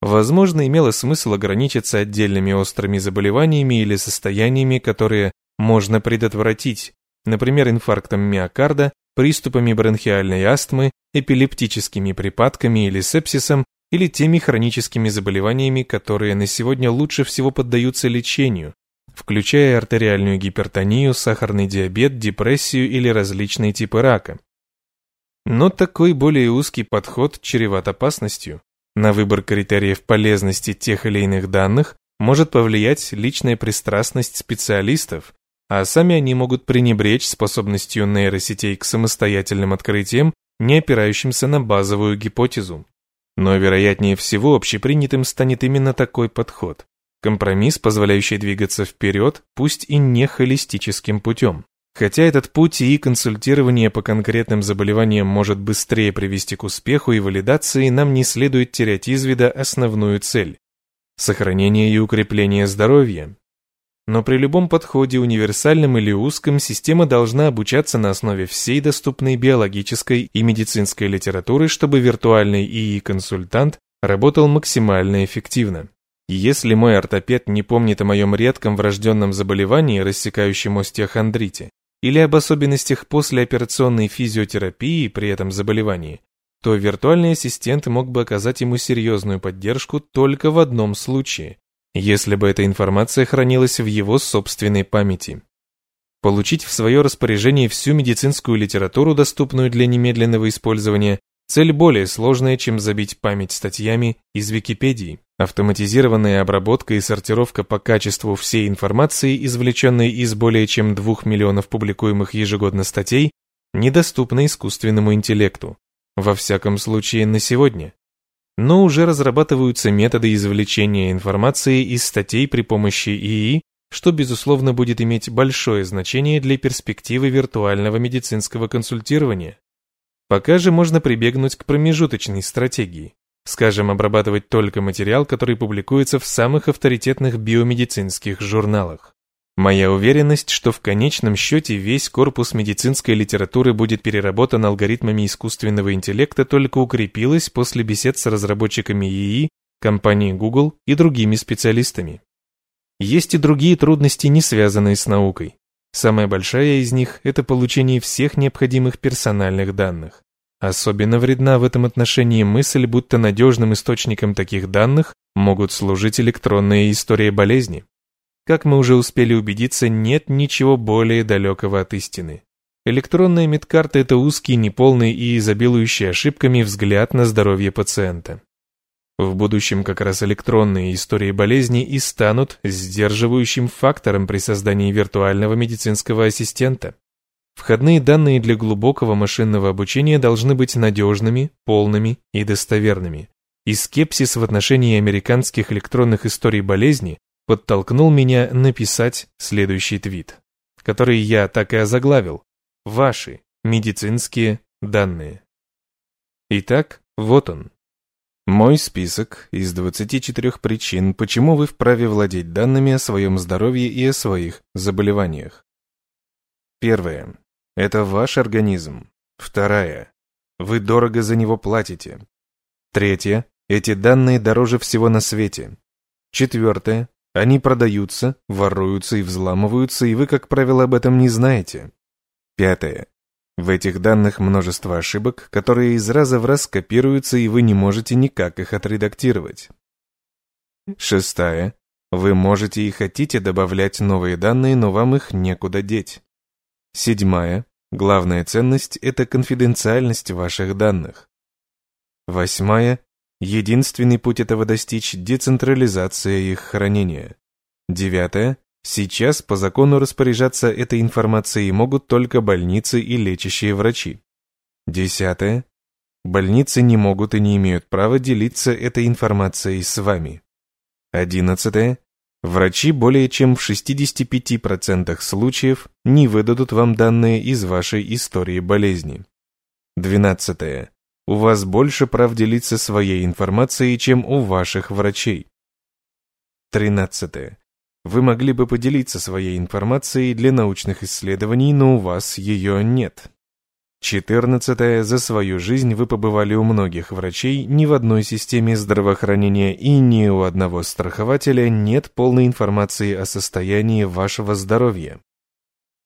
Возможно, имело смысл ограничиться отдельными острыми заболеваниями или состояниями, которые можно предотвратить, например, инфарктом миокарда, приступами бронхиальной астмы, эпилептическими припадками или сепсисом, или теми хроническими заболеваниями, которые на сегодня лучше всего поддаются лечению, включая артериальную гипертонию, сахарный диабет, депрессию или различные типы рака. Но такой более узкий подход чреват опасностью. На выбор критериев полезности тех или иных данных может повлиять личная пристрастность специалистов, а сами они могут пренебречь способностью нейросетей к самостоятельным открытиям, не опирающимся на базовую гипотезу. Но вероятнее всего общепринятым станет именно такой подход. Компромисс, позволяющий двигаться вперед, пусть и не холистическим путем. Хотя этот путь и консультирование по конкретным заболеваниям может быстрее привести к успеху и валидации, нам не следует терять из вида основную цель – сохранение и укрепление здоровья. Но при любом подходе, универсальном или узком, система должна обучаться на основе всей доступной биологической и медицинской литературы, чтобы виртуальный ИИ-консультант работал максимально эффективно. Если мой ортопед не помнит о моем редком врожденном заболевании, рассекающем остеохондрите, или об особенностях послеоперационной физиотерапии при этом заболевании, то виртуальный ассистент мог бы оказать ему серьезную поддержку только в одном случае, если бы эта информация хранилась в его собственной памяти. Получить в свое распоряжение всю медицинскую литературу, доступную для немедленного использования, цель более сложная, чем забить память статьями из Википедии. Автоматизированная обработка и сортировка по качеству всей информации, извлеченной из более чем двух миллионов публикуемых ежегодно статей, недоступна искусственному интеллекту. Во всяком случае, на сегодня. Но уже разрабатываются методы извлечения информации из статей при помощи ИИ, что, безусловно, будет иметь большое значение для перспективы виртуального медицинского консультирования. Пока же можно прибегнуть к промежуточной стратегии. Скажем, обрабатывать только материал, который публикуется в самых авторитетных биомедицинских журналах. Моя уверенность, что в конечном счете весь корпус медицинской литературы будет переработан алгоритмами искусственного интеллекта, только укрепилась после бесед с разработчиками ИИ, компанией Google и другими специалистами. Есть и другие трудности, не связанные с наукой. Самая большая из них – это получение всех необходимых персональных данных. Особенно вредна в этом отношении мысль, будто надежным источником таких данных могут служить электронные истории болезни. Как мы уже успели убедиться, нет ничего более далекого от истины. Электронная медкарта – это узкий, неполный и изобилующий ошибками взгляд на здоровье пациента. В будущем как раз электронные истории болезни и станут сдерживающим фактором при создании виртуального медицинского ассистента. Входные данные для глубокого машинного обучения должны быть надежными, полными и достоверными. И скепсис в отношении американских электронных историй болезни подтолкнул меня написать следующий твит, который я так и озаглавил. Ваши медицинские данные. Итак, вот он. Мой список из 24 причин, почему вы вправе владеть данными о своем здоровье и о своих заболеваниях. Первое. Это ваш организм. Вторая. Вы дорого за него платите. Третье. Эти данные дороже всего на свете. Четвертое. Они продаются, воруются и взламываются, и вы, как правило, об этом не знаете. Пятое. В этих данных множество ошибок, которые из раза в раз копируются, и вы не можете никак их отредактировать. Шестая. Вы можете и хотите добавлять новые данные, но вам их некуда деть. Седьмая. Главная ценность – это конфиденциальность ваших данных. Восьмая. Единственный путь этого достичь – децентрализация их хранения. Девятое. Сейчас по закону распоряжаться этой информацией могут только больницы и лечащие врачи. Десятое. Больницы не могут и не имеют права делиться этой информацией с вами. Одиннадцатое. Врачи более чем в 65% случаев не выдадут вам данные из вашей истории болезни. Двенадцатое. У вас больше прав делиться своей информацией, чем у ваших врачей. Тринадцатое. Вы могли бы поделиться своей информацией для научных исследований, но у вас ее нет. Четырнадцатое. За свою жизнь вы побывали у многих врачей, ни в одной системе здравоохранения и ни у одного страхователя нет полной информации о состоянии вашего здоровья.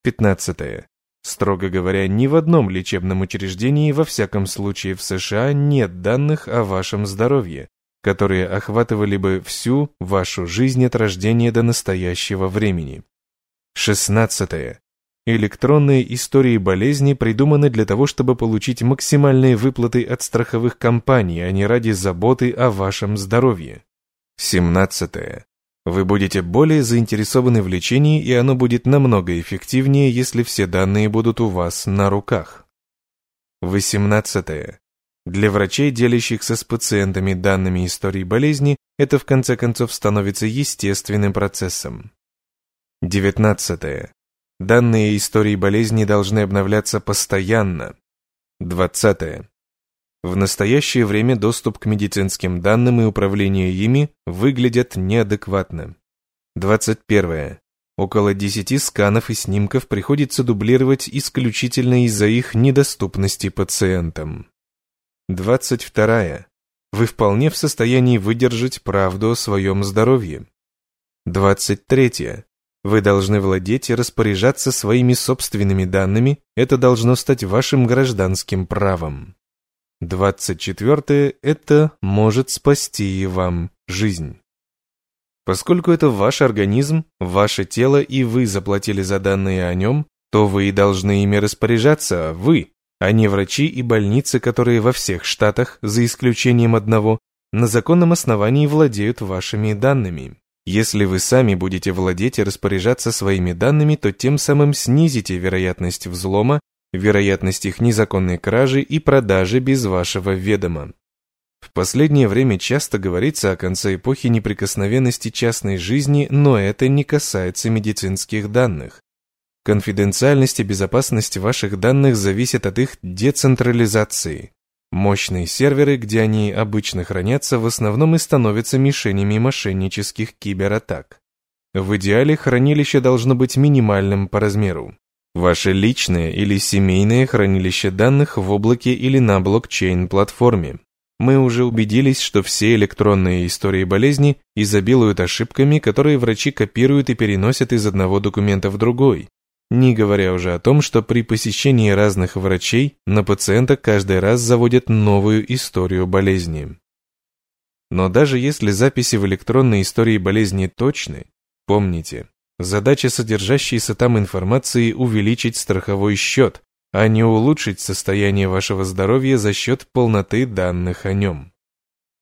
Пятнадцатое. Строго говоря, ни в одном лечебном учреждении, во всяком случае в США, нет данных о вашем здоровье, которые охватывали бы всю вашу жизнь от рождения до настоящего времени. Шестнадцатое. Электронные истории болезни придуманы для того, чтобы получить максимальные выплаты от страховых компаний, а не ради заботы о вашем здоровье. 17. Вы будете более заинтересованы в лечении, и оно будет намного эффективнее, если все данные будут у вас на руках. 18. Для врачей, делящихся с пациентами данными истории болезни, это в конце концов становится естественным процессом. 19. Данные истории болезни должны обновляться постоянно. 20. В настоящее время доступ к медицинским данным и управление ими выглядят неадекватно. 21. Около 10 сканов и снимков приходится дублировать исключительно из-за их недоступности пациентам. 22. Вы вполне в состоянии выдержать правду о своем здоровье. 23. Вы должны владеть и распоряжаться своими собственными данными, это должно стать вашим гражданским правом. 24. Это может спасти вам жизнь. Поскольку это ваш организм, ваше тело и вы заплатили за данные о нем, то вы и должны ими распоряжаться, вы, а не врачи и больницы, которые во всех штатах, за исключением одного, на законном основании владеют вашими данными. Если вы сами будете владеть и распоряжаться своими данными, то тем самым снизите вероятность взлома, вероятность их незаконной кражи и продажи без вашего ведома. В последнее время часто говорится о конце эпохи неприкосновенности частной жизни, но это не касается медицинских данных. Конфиденциальность и безопасность ваших данных зависят от их децентрализации. Мощные серверы, где они обычно хранятся, в основном и становятся мишенями мошеннических кибератак. В идеале хранилище должно быть минимальным по размеру. Ваше личное или семейное хранилище данных в облаке или на блокчейн-платформе. Мы уже убедились, что все электронные истории болезни изобилуют ошибками, которые врачи копируют и переносят из одного документа в другой, не говоря уже о том, что при посещении разных врачей на пациента каждый раз заводят новую историю болезни. Но даже если записи в электронной истории болезни точны, помните, задача содержащейся там информации увеличить страховой счет, а не улучшить состояние вашего здоровья за счет полноты данных о нем.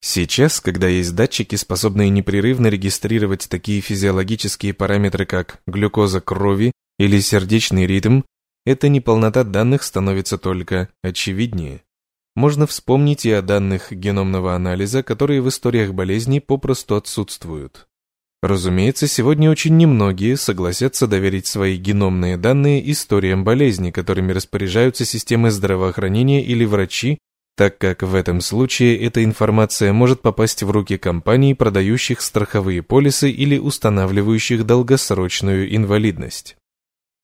Сейчас, когда есть датчики, способные непрерывно регистрировать такие физиологические параметры, как глюкоза крови, или сердечный ритм, эта неполнота данных становится только очевиднее. Можно вспомнить и о данных геномного анализа, которые в историях болезней попросту отсутствуют. Разумеется, сегодня очень немногие согласятся доверить свои геномные данные историям болезни, которыми распоряжаются системы здравоохранения или врачи, так как в этом случае эта информация может попасть в руки компаний, продающих страховые полисы или устанавливающих долгосрочную инвалидность.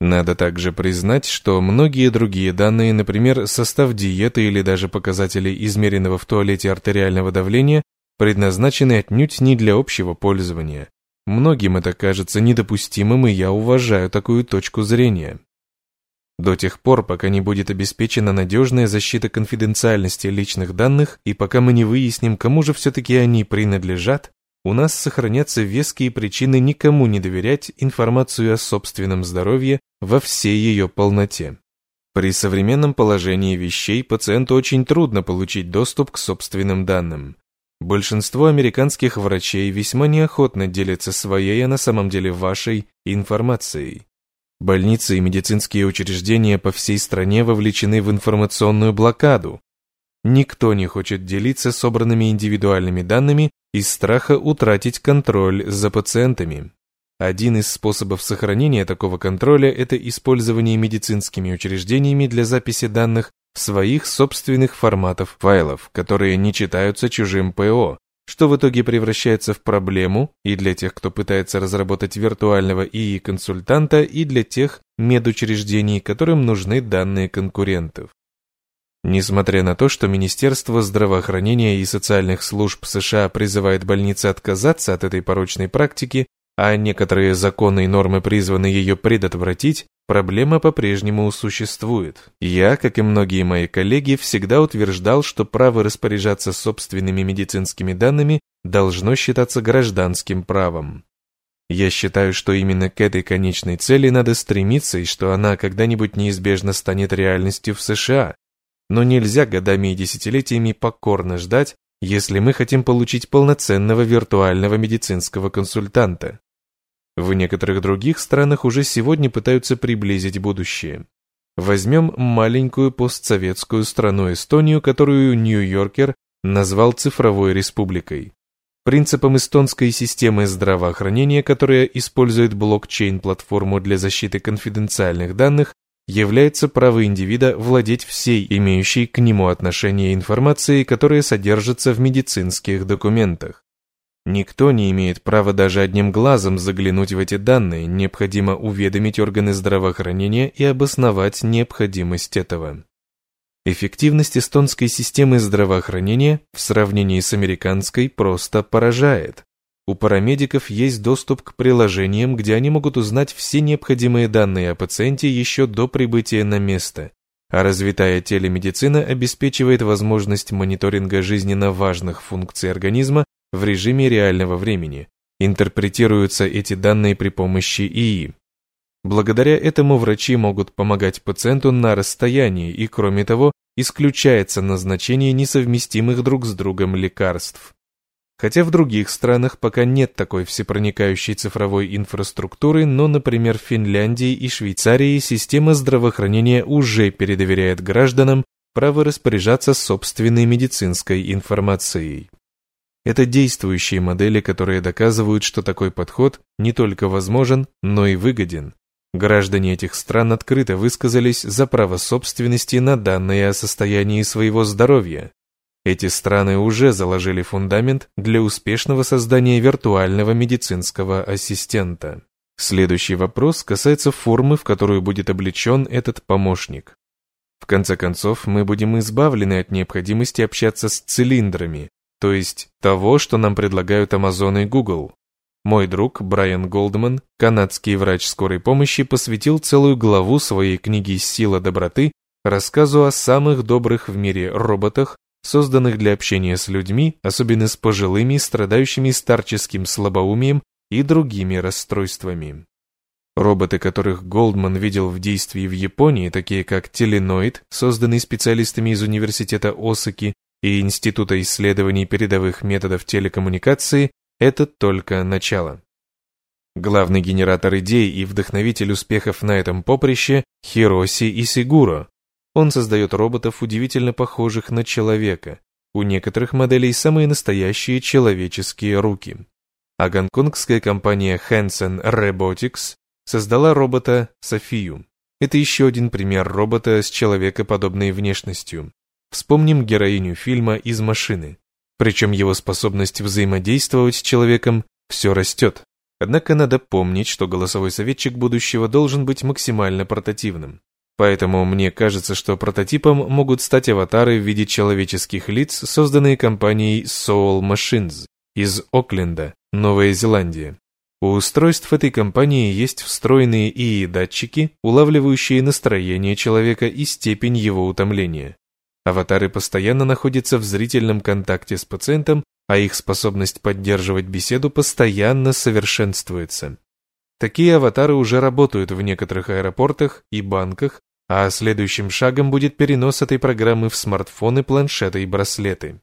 Надо также признать, что многие другие данные, например, состав диеты или даже показатели измеренного в туалете артериального давления, предназначены отнюдь не для общего пользования. Многим это кажется недопустимым, и я уважаю такую точку зрения. До тех пор, пока не будет обеспечена надежная защита конфиденциальности личных данных и пока мы не выясним, кому же все-таки они принадлежат, у нас сохранятся веские причины никому не доверять информацию о собственном здоровье во всей ее полноте. При современном положении вещей пациенту очень трудно получить доступ к собственным данным. Большинство американских врачей весьма неохотно делятся своей, а на самом деле вашей, информацией. Больницы и медицинские учреждения по всей стране вовлечены в информационную блокаду. Никто не хочет делиться собранными индивидуальными данными из страха утратить контроль за пациентами. Один из способов сохранения такого контроля – это использование медицинскими учреждениями для записи данных своих собственных форматов файлов, которые не читаются чужим ПО, что в итоге превращается в проблему и для тех, кто пытается разработать виртуального ИИ-консультанта, и для тех медучреждений, которым нужны данные конкурентов. Несмотря на то, что Министерство здравоохранения и социальных служб США призывает больницы отказаться от этой порочной практики, а некоторые законы и нормы призваны ее предотвратить, Проблема по-прежнему существует. Я, как и многие мои коллеги, всегда утверждал, что право распоряжаться собственными медицинскими данными должно считаться гражданским правом. Я считаю, что именно к этой конечной цели надо стремиться и что она когда-нибудь неизбежно станет реальностью в США. Но нельзя годами и десятилетиями покорно ждать, если мы хотим получить полноценного виртуального медицинского консультанта. В некоторых других странах уже сегодня пытаются приблизить будущее. Возьмем маленькую постсоветскую страну Эстонию, которую Нью-Йоркер назвал цифровой республикой. Принципом эстонской системы здравоохранения, которая использует блокчейн-платформу для защиты конфиденциальных данных, является право индивида владеть всей имеющей к нему отношение информацией, которая содержится в медицинских документах. Никто не имеет права даже одним глазом заглянуть в эти данные, необходимо уведомить органы здравоохранения и обосновать необходимость этого. Эффективность эстонской системы здравоохранения в сравнении с американской просто поражает. У парамедиков есть доступ к приложениям, где они могут узнать все необходимые данные о пациенте еще до прибытия на место, а развитая телемедицина обеспечивает возможность мониторинга жизненно важных функций организма в режиме реального времени. Интерпретируются эти данные при помощи ИИ. Благодаря этому врачи могут помогать пациенту на расстоянии и, кроме того, исключается назначение несовместимых друг с другом лекарств. Хотя в других странах пока нет такой всепроникающей цифровой инфраструктуры, но, например, в Финляндии и Швейцарии система здравоохранения уже передоверяет гражданам право распоряжаться собственной медицинской информацией. Это действующие модели, которые доказывают, что такой подход не только возможен, но и выгоден. Граждане этих стран открыто высказались за право собственности на данные о состоянии своего здоровья. Эти страны уже заложили фундамент для успешного создания виртуального медицинского ассистента. Следующий вопрос касается формы, в которую будет облечен этот помощник. В конце концов, мы будем избавлены от необходимости общаться с цилиндрами, то есть того, что нам предлагают Amazon и Google. Мой друг Брайан Голдман, канадский врач скорой помощи, посвятил целую главу своей книги «Сила доброты» рассказу о самых добрых в мире роботах, созданных для общения с людьми, особенно с пожилыми, страдающими старческим слабоумием и другими расстройствами. Роботы, которых Голдман видел в действии в Японии, такие как Теленоид, созданный специалистами из университета Осаки, и Института исследований передовых методов телекоммуникации – это только начало. Главный генератор идей и вдохновитель успехов на этом поприще – Хироси Исигуро. Он создает роботов, удивительно похожих на человека. У некоторых моделей самые настоящие человеческие руки. А гонконгская компания Hansen Robotics создала робота Софию. Это еще один пример робота с человекоподобной внешностью. Вспомним героиню фильма «Из машины». Причем его способность взаимодействовать с человеком все растет. Однако надо помнить, что голосовой советчик будущего должен быть максимально портативным. Поэтому мне кажется, что прототипом могут стать аватары в виде человеческих лиц, созданные компанией Soul Machines из Окленда, Новая Зеландия. У устройств этой компании есть встроенные ИИ-датчики, улавливающие настроение человека и степень его утомления. Аватары постоянно находятся в зрительном контакте с пациентом а их способность поддерживать беседу постоянно совершенствуется. Такие аватары уже работают в некоторых аэропортах и банках, а следующим шагом будет перенос этой программы в смартфоны, планшеты и браслеты.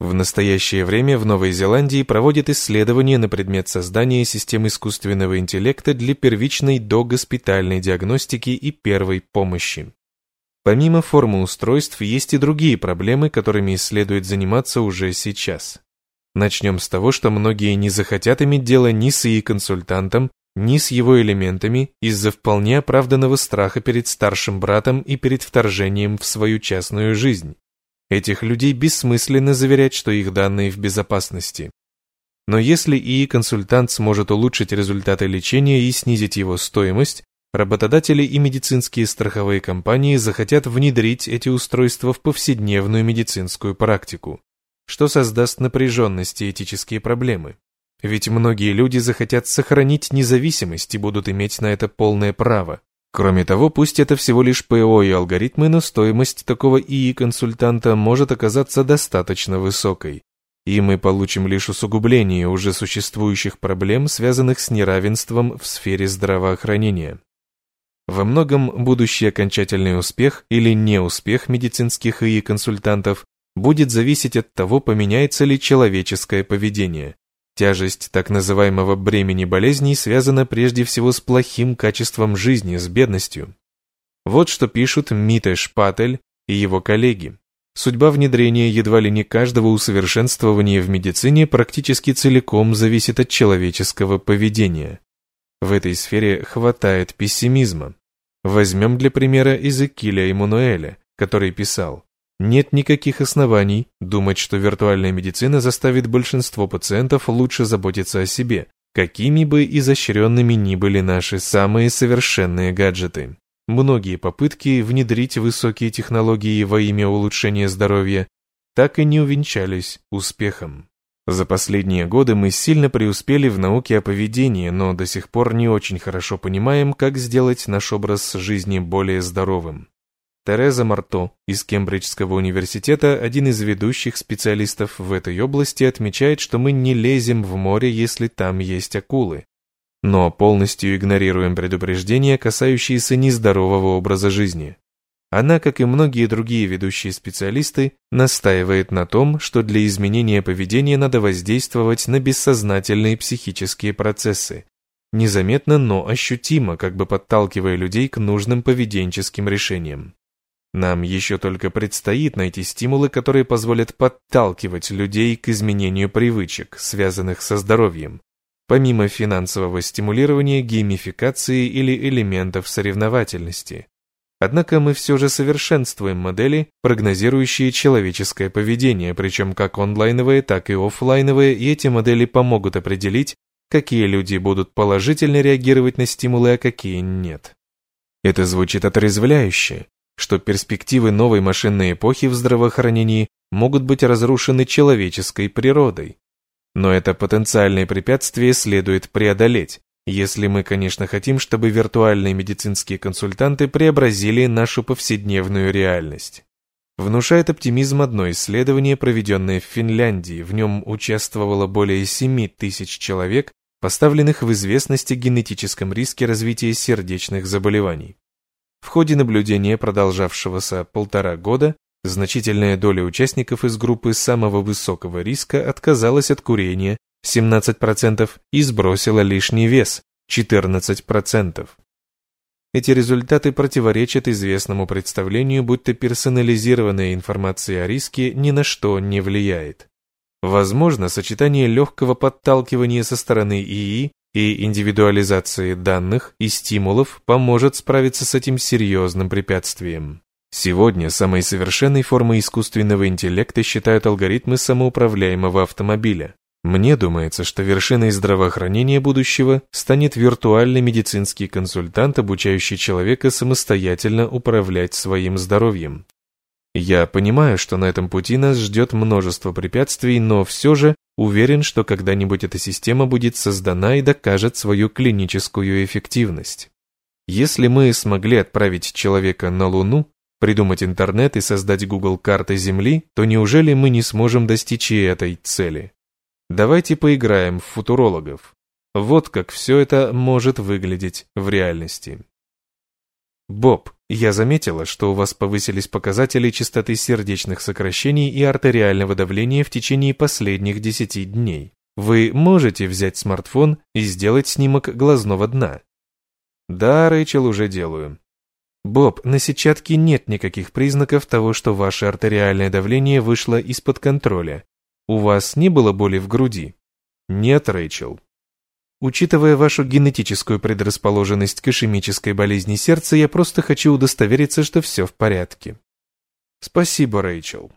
В настоящее время в Новой Зеландии проводят исследования на предмет создания систем искусственного интеллекта для первичной догоспитальной диагностики и первой помощи. Помимо формы устройств, есть и другие проблемы, которыми следует заниматься уже сейчас. Начнем с того, что многие не захотят иметь дело ни с ИИ-консультантом, ни с его элементами из-за вполне оправданного страха перед старшим братом и перед вторжением в свою частную жизнь. Этих людей бессмысленно заверять, что их данные в безопасности. Но если ИИ-консультант сможет улучшить результаты лечения и снизить его стоимость, Работодатели и медицинские страховые компании захотят внедрить эти устройства в повседневную медицинскую практику, что создаст напряженность и этические проблемы. Ведь многие люди захотят сохранить независимость и будут иметь на это полное право. Кроме того, пусть это всего лишь ПО и алгоритмы, но стоимость такого ИИ-консультанта может оказаться достаточно высокой, и мы получим лишь усугубление уже существующих проблем, связанных с неравенством в сфере здравоохранения. Во многом будущий окончательный успех или неуспех медицинских ИИ-консультантов будет зависеть от того, поменяется ли человеческое поведение. Тяжесть так называемого бремени болезней связана прежде всего с плохим качеством жизни, с бедностью. Вот что пишут Митеш Патель и его коллеги. Судьба внедрения едва ли не каждого усовершенствования в медицине практически целиком зависит от человеческого поведения. В этой сфере хватает пессимизма. Возьмем для примера Изекиля Эммануэля, который писал «Нет никаких оснований думать, что виртуальная медицина заставит большинство пациентов лучше заботиться о себе, какими бы изощренными ни были наши самые совершенные гаджеты. Многие попытки внедрить высокие технологии во имя улучшения здоровья так и не увенчались успехом. За последние годы мы сильно преуспели в науке о поведении, но до сих пор не очень хорошо понимаем, как сделать наш образ жизни более здоровым. Тереза Марто из Кембриджского университета, один из ведущих специалистов в этой области, отмечает, что мы не лезем в море, если там есть акулы, но полностью игнорируем предупреждения, касающиеся нездорового образа жизни. Она, как и многие другие ведущие специалисты, настаивает на том, что для изменения поведения надо воздействовать на бессознательные психические процессы, незаметно, но ощутимо, как бы подталкивая людей к нужным поведенческим решениям. Нам еще только предстоит найти стимулы, которые позволят подталкивать людей к изменению привычек, связанных со здоровьем, помимо финансового стимулирования, геймификации или элементов соревновательности. Однако мы все же совершенствуем модели, прогнозирующие человеческое поведение, причем как онлайновые, так и офлайновые, и эти модели помогут определить, какие люди будут положительно реагировать на стимулы, а какие нет. Это звучит отрезвляюще, что перспективы новой машинной эпохи в здравоохранении могут быть разрушены человеческой природой. Но это потенциальное препятствие следует преодолеть, если мы, конечно, хотим, чтобы виртуальные медицинские консультанты преобразили нашу повседневную реальность. Внушает оптимизм одно исследование, проведенное в Финляндии. В нем участвовало более 7 тысяч человек, поставленных в известность о генетическом риске развития сердечных заболеваний. В ходе наблюдения, продолжавшегося полтора года, значительная доля участников из группы самого высокого риска отказалась от курения 17% и сбросила лишний вес 14%. Эти результаты противоречат известному представлению, будто персонализированная информация о риске ни на что не влияет. Возможно, сочетание легкого подталкивания со стороны ИИ и индивидуализации данных и стимулов поможет справиться с этим серьезным препятствием. Сегодня самой совершенной формой искусственного интеллекта считают алгоритмы самоуправляемого автомобиля. Мне думается, что вершиной здравоохранения будущего станет виртуальный медицинский консультант, обучающий человека самостоятельно управлять своим здоровьем. Я понимаю, что на этом пути нас ждет множество препятствий, но все же уверен, что когда-нибудь эта система будет создана и докажет свою клиническую эффективность. Если мы смогли отправить человека на Луну, придумать интернет и создать Google карты Земли, то неужели мы не сможем достичь этой цели? Давайте поиграем в футурологов. Вот как все это может выглядеть в реальности. Боб, я заметила, что у вас повысились показатели частоты сердечных сокращений и артериального давления в течение последних 10 дней. Вы можете взять смартфон и сделать снимок глазного дна? Да, Рэйчел, уже делаю. Боб, на сетчатке нет никаких признаков того, что ваше артериальное давление вышло из-под контроля. У вас не было боли в груди? Нет, Рэйчел. Учитывая вашу генетическую предрасположенность к ишемической болезни сердца, я просто хочу удостовериться, что все в порядке. Спасибо, Рэйчел.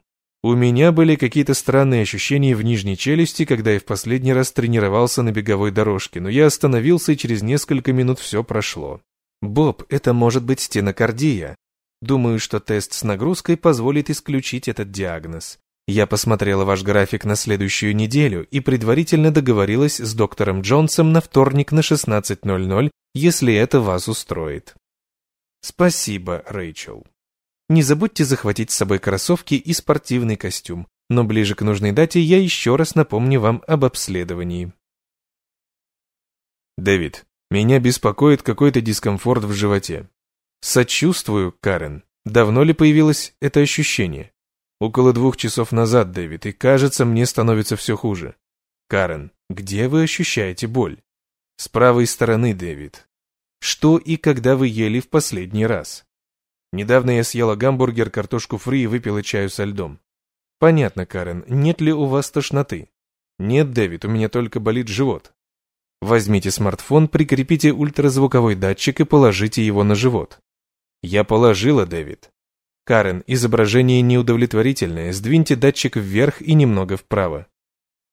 У меня были какие-то странные ощущения в нижней челюсти, когда я в последний раз тренировался на беговой дорожке, но я остановился и через несколько минут все прошло. Боб, это может быть стенокардия. Думаю, что тест с нагрузкой позволит исключить этот диагноз. Я посмотрела ваш график на следующую неделю и предварительно договорилась с доктором Джонсом на вторник на 16.00, если это вас устроит. Спасибо, Рэйчел. Не забудьте захватить с собой кроссовки и спортивный костюм, но ближе к нужной дате я еще раз напомню вам об обследовании. Дэвид, меня беспокоит какой-то дискомфорт в животе. Сочувствую, Карен. Давно ли появилось это ощущение? Около двух часов назад, Дэвид, и кажется, мне становится все хуже. Карен, где вы ощущаете боль? С правой стороны, Дэвид. Что и когда вы ели в последний раз? Недавно я съела гамбургер, картошку фри и выпила чаю со льдом. Понятно, Карен, нет ли у вас тошноты? Нет, Дэвид, у меня только болит живот. Возьмите смартфон, прикрепите ультразвуковой датчик и положите его на живот. Я положила, Дэвид. Карен, изображение неудовлетворительное, сдвиньте датчик вверх и немного вправо.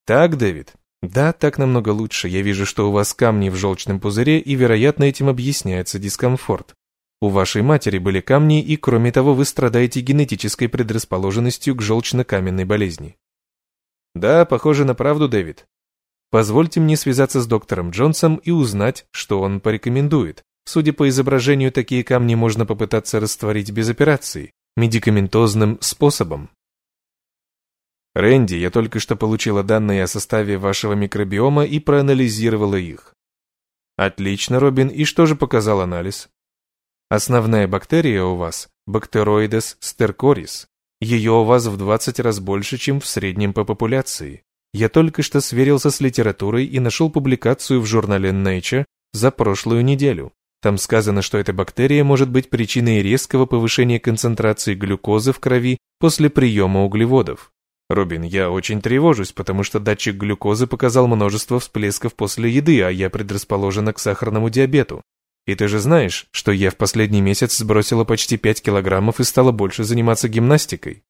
Так, Дэвид? Да, так намного лучше. Я вижу, что у вас камни в желчном пузыре, и, вероятно, этим объясняется дискомфорт. У вашей матери были камни, и, кроме того, вы страдаете генетической предрасположенностью к желчно-каменной болезни. Да, похоже на правду, Дэвид. Позвольте мне связаться с доктором Джонсом и узнать, что он порекомендует. Судя по изображению, такие камни можно попытаться растворить без операции медикаментозным способом. Рэнди, я только что получила данные о составе вашего микробиома и проанализировала их. Отлично, Робин, и что же показал анализ? Основная бактерия у вас – бактероидес стеркорис. Ее у вас в 20 раз больше, чем в среднем по популяции. Я только что сверился с литературой и нашел публикацию в журнале Nature за прошлую неделю. Там сказано, что эта бактерия может быть причиной резкого повышения концентрации глюкозы в крови после приема углеводов. Робин, я очень тревожусь, потому что датчик глюкозы показал множество всплесков после еды, а я предрасположена к сахарному диабету. И ты же знаешь, что я в последний месяц сбросила почти 5 килограммов и стала больше заниматься гимнастикой.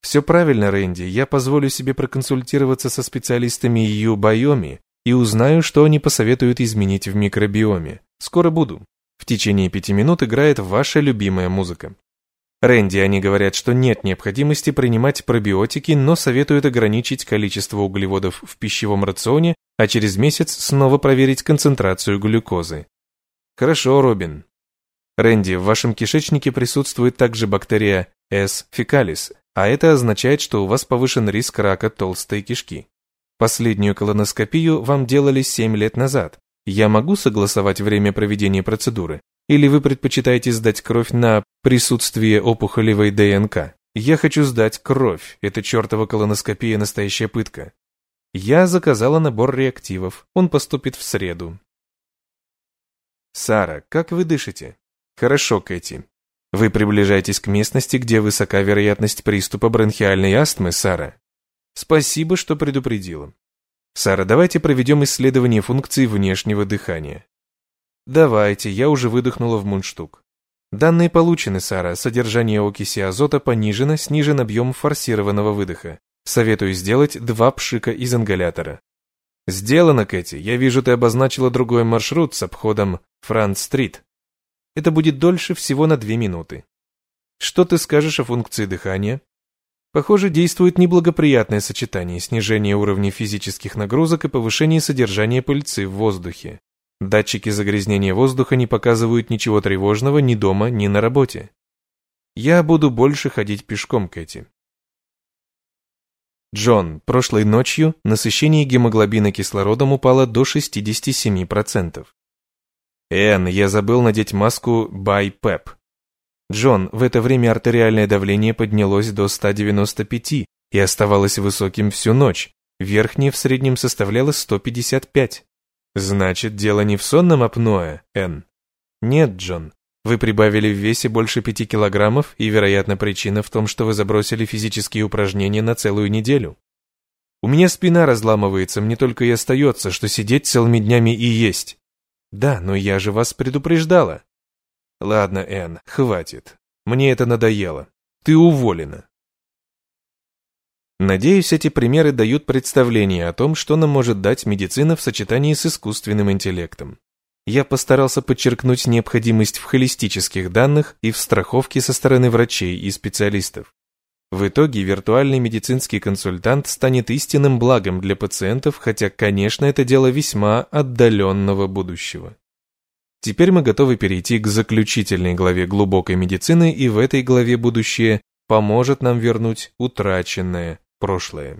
Все правильно, Рэнди, я позволю себе проконсультироваться со специалистами Ю-Байоми и узнаю, что они посоветуют изменить в микробиоме. Скоро буду. В течение пяти минут играет ваша любимая музыка. Рэнди, они говорят, что нет необходимости принимать пробиотики, но советуют ограничить количество углеводов в пищевом рационе, а через месяц снова проверить концентрацию глюкозы. Хорошо, Робин. Рэнди, в вашем кишечнике присутствует также бактерия S. fecalis, а это означает, что у вас повышен риск рака толстой кишки. Последнюю колоноскопию вам делали 7 лет назад. Я могу согласовать время проведения процедуры? Или вы предпочитаете сдать кровь на присутствие опухолевой ДНК? Я хочу сдать кровь. Это чертова колоноскопия настоящая пытка. Я заказала набор реактивов. Он поступит в среду. Сара, как вы дышите? Хорошо, Кэти. Вы приближаетесь к местности, где высока вероятность приступа бронхиальной астмы, Сара. Спасибо, что предупредила. Сара, давайте проведем исследование функции внешнего дыхания. Давайте, я уже выдохнула в мундштук. Данные получены, Сара. Содержание окиси азота понижено, снижен объем форсированного выдоха. Советую сделать два пшика из ингалятора. Сделано, Кэти. Я вижу, ты обозначила другой маршрут с обходом Франц-стрит. Это будет дольше всего на две минуты. Что ты скажешь о функции дыхания? Похоже, действует неблагоприятное сочетание снижения уровня физических нагрузок и повышения содержания пыльцы в воздухе. Датчики загрязнения воздуха не показывают ничего тревожного ни дома, ни на работе. Я буду больше ходить пешком, Кэти. Джон, прошлой ночью насыщение гемоглобина кислородом упало до 67%. Энн, я забыл надеть маску BiPAP. Джон, в это время артериальное давление поднялось до 195 и оставалось высоким всю ночь. Верхнее в среднем составляло 155. Значит, дело не в сонном апное, Н. Нет, Джон. Вы прибавили в весе больше пяти килограммов, и, вероятно, причина в том, что вы забросили физические упражнения на целую неделю. У меня спина разламывается, мне только и остается, что сидеть целыми днями и есть. Да, но я же вас предупреждала. Ладно, Энн, хватит. Мне это надоело. Ты уволена. Надеюсь, эти примеры дают представление о том, что нам может дать медицина в сочетании с искусственным интеллектом. Я постарался подчеркнуть необходимость в холистических данных и в страховке со стороны врачей и специалистов. В итоге виртуальный медицинский консультант станет истинным благом для пациентов, хотя, конечно, это дело весьма отдаленного будущего. Теперь мы готовы перейти к заключительной главе глубокой медицины, и в этой главе будущее поможет нам вернуть утраченное прошлое.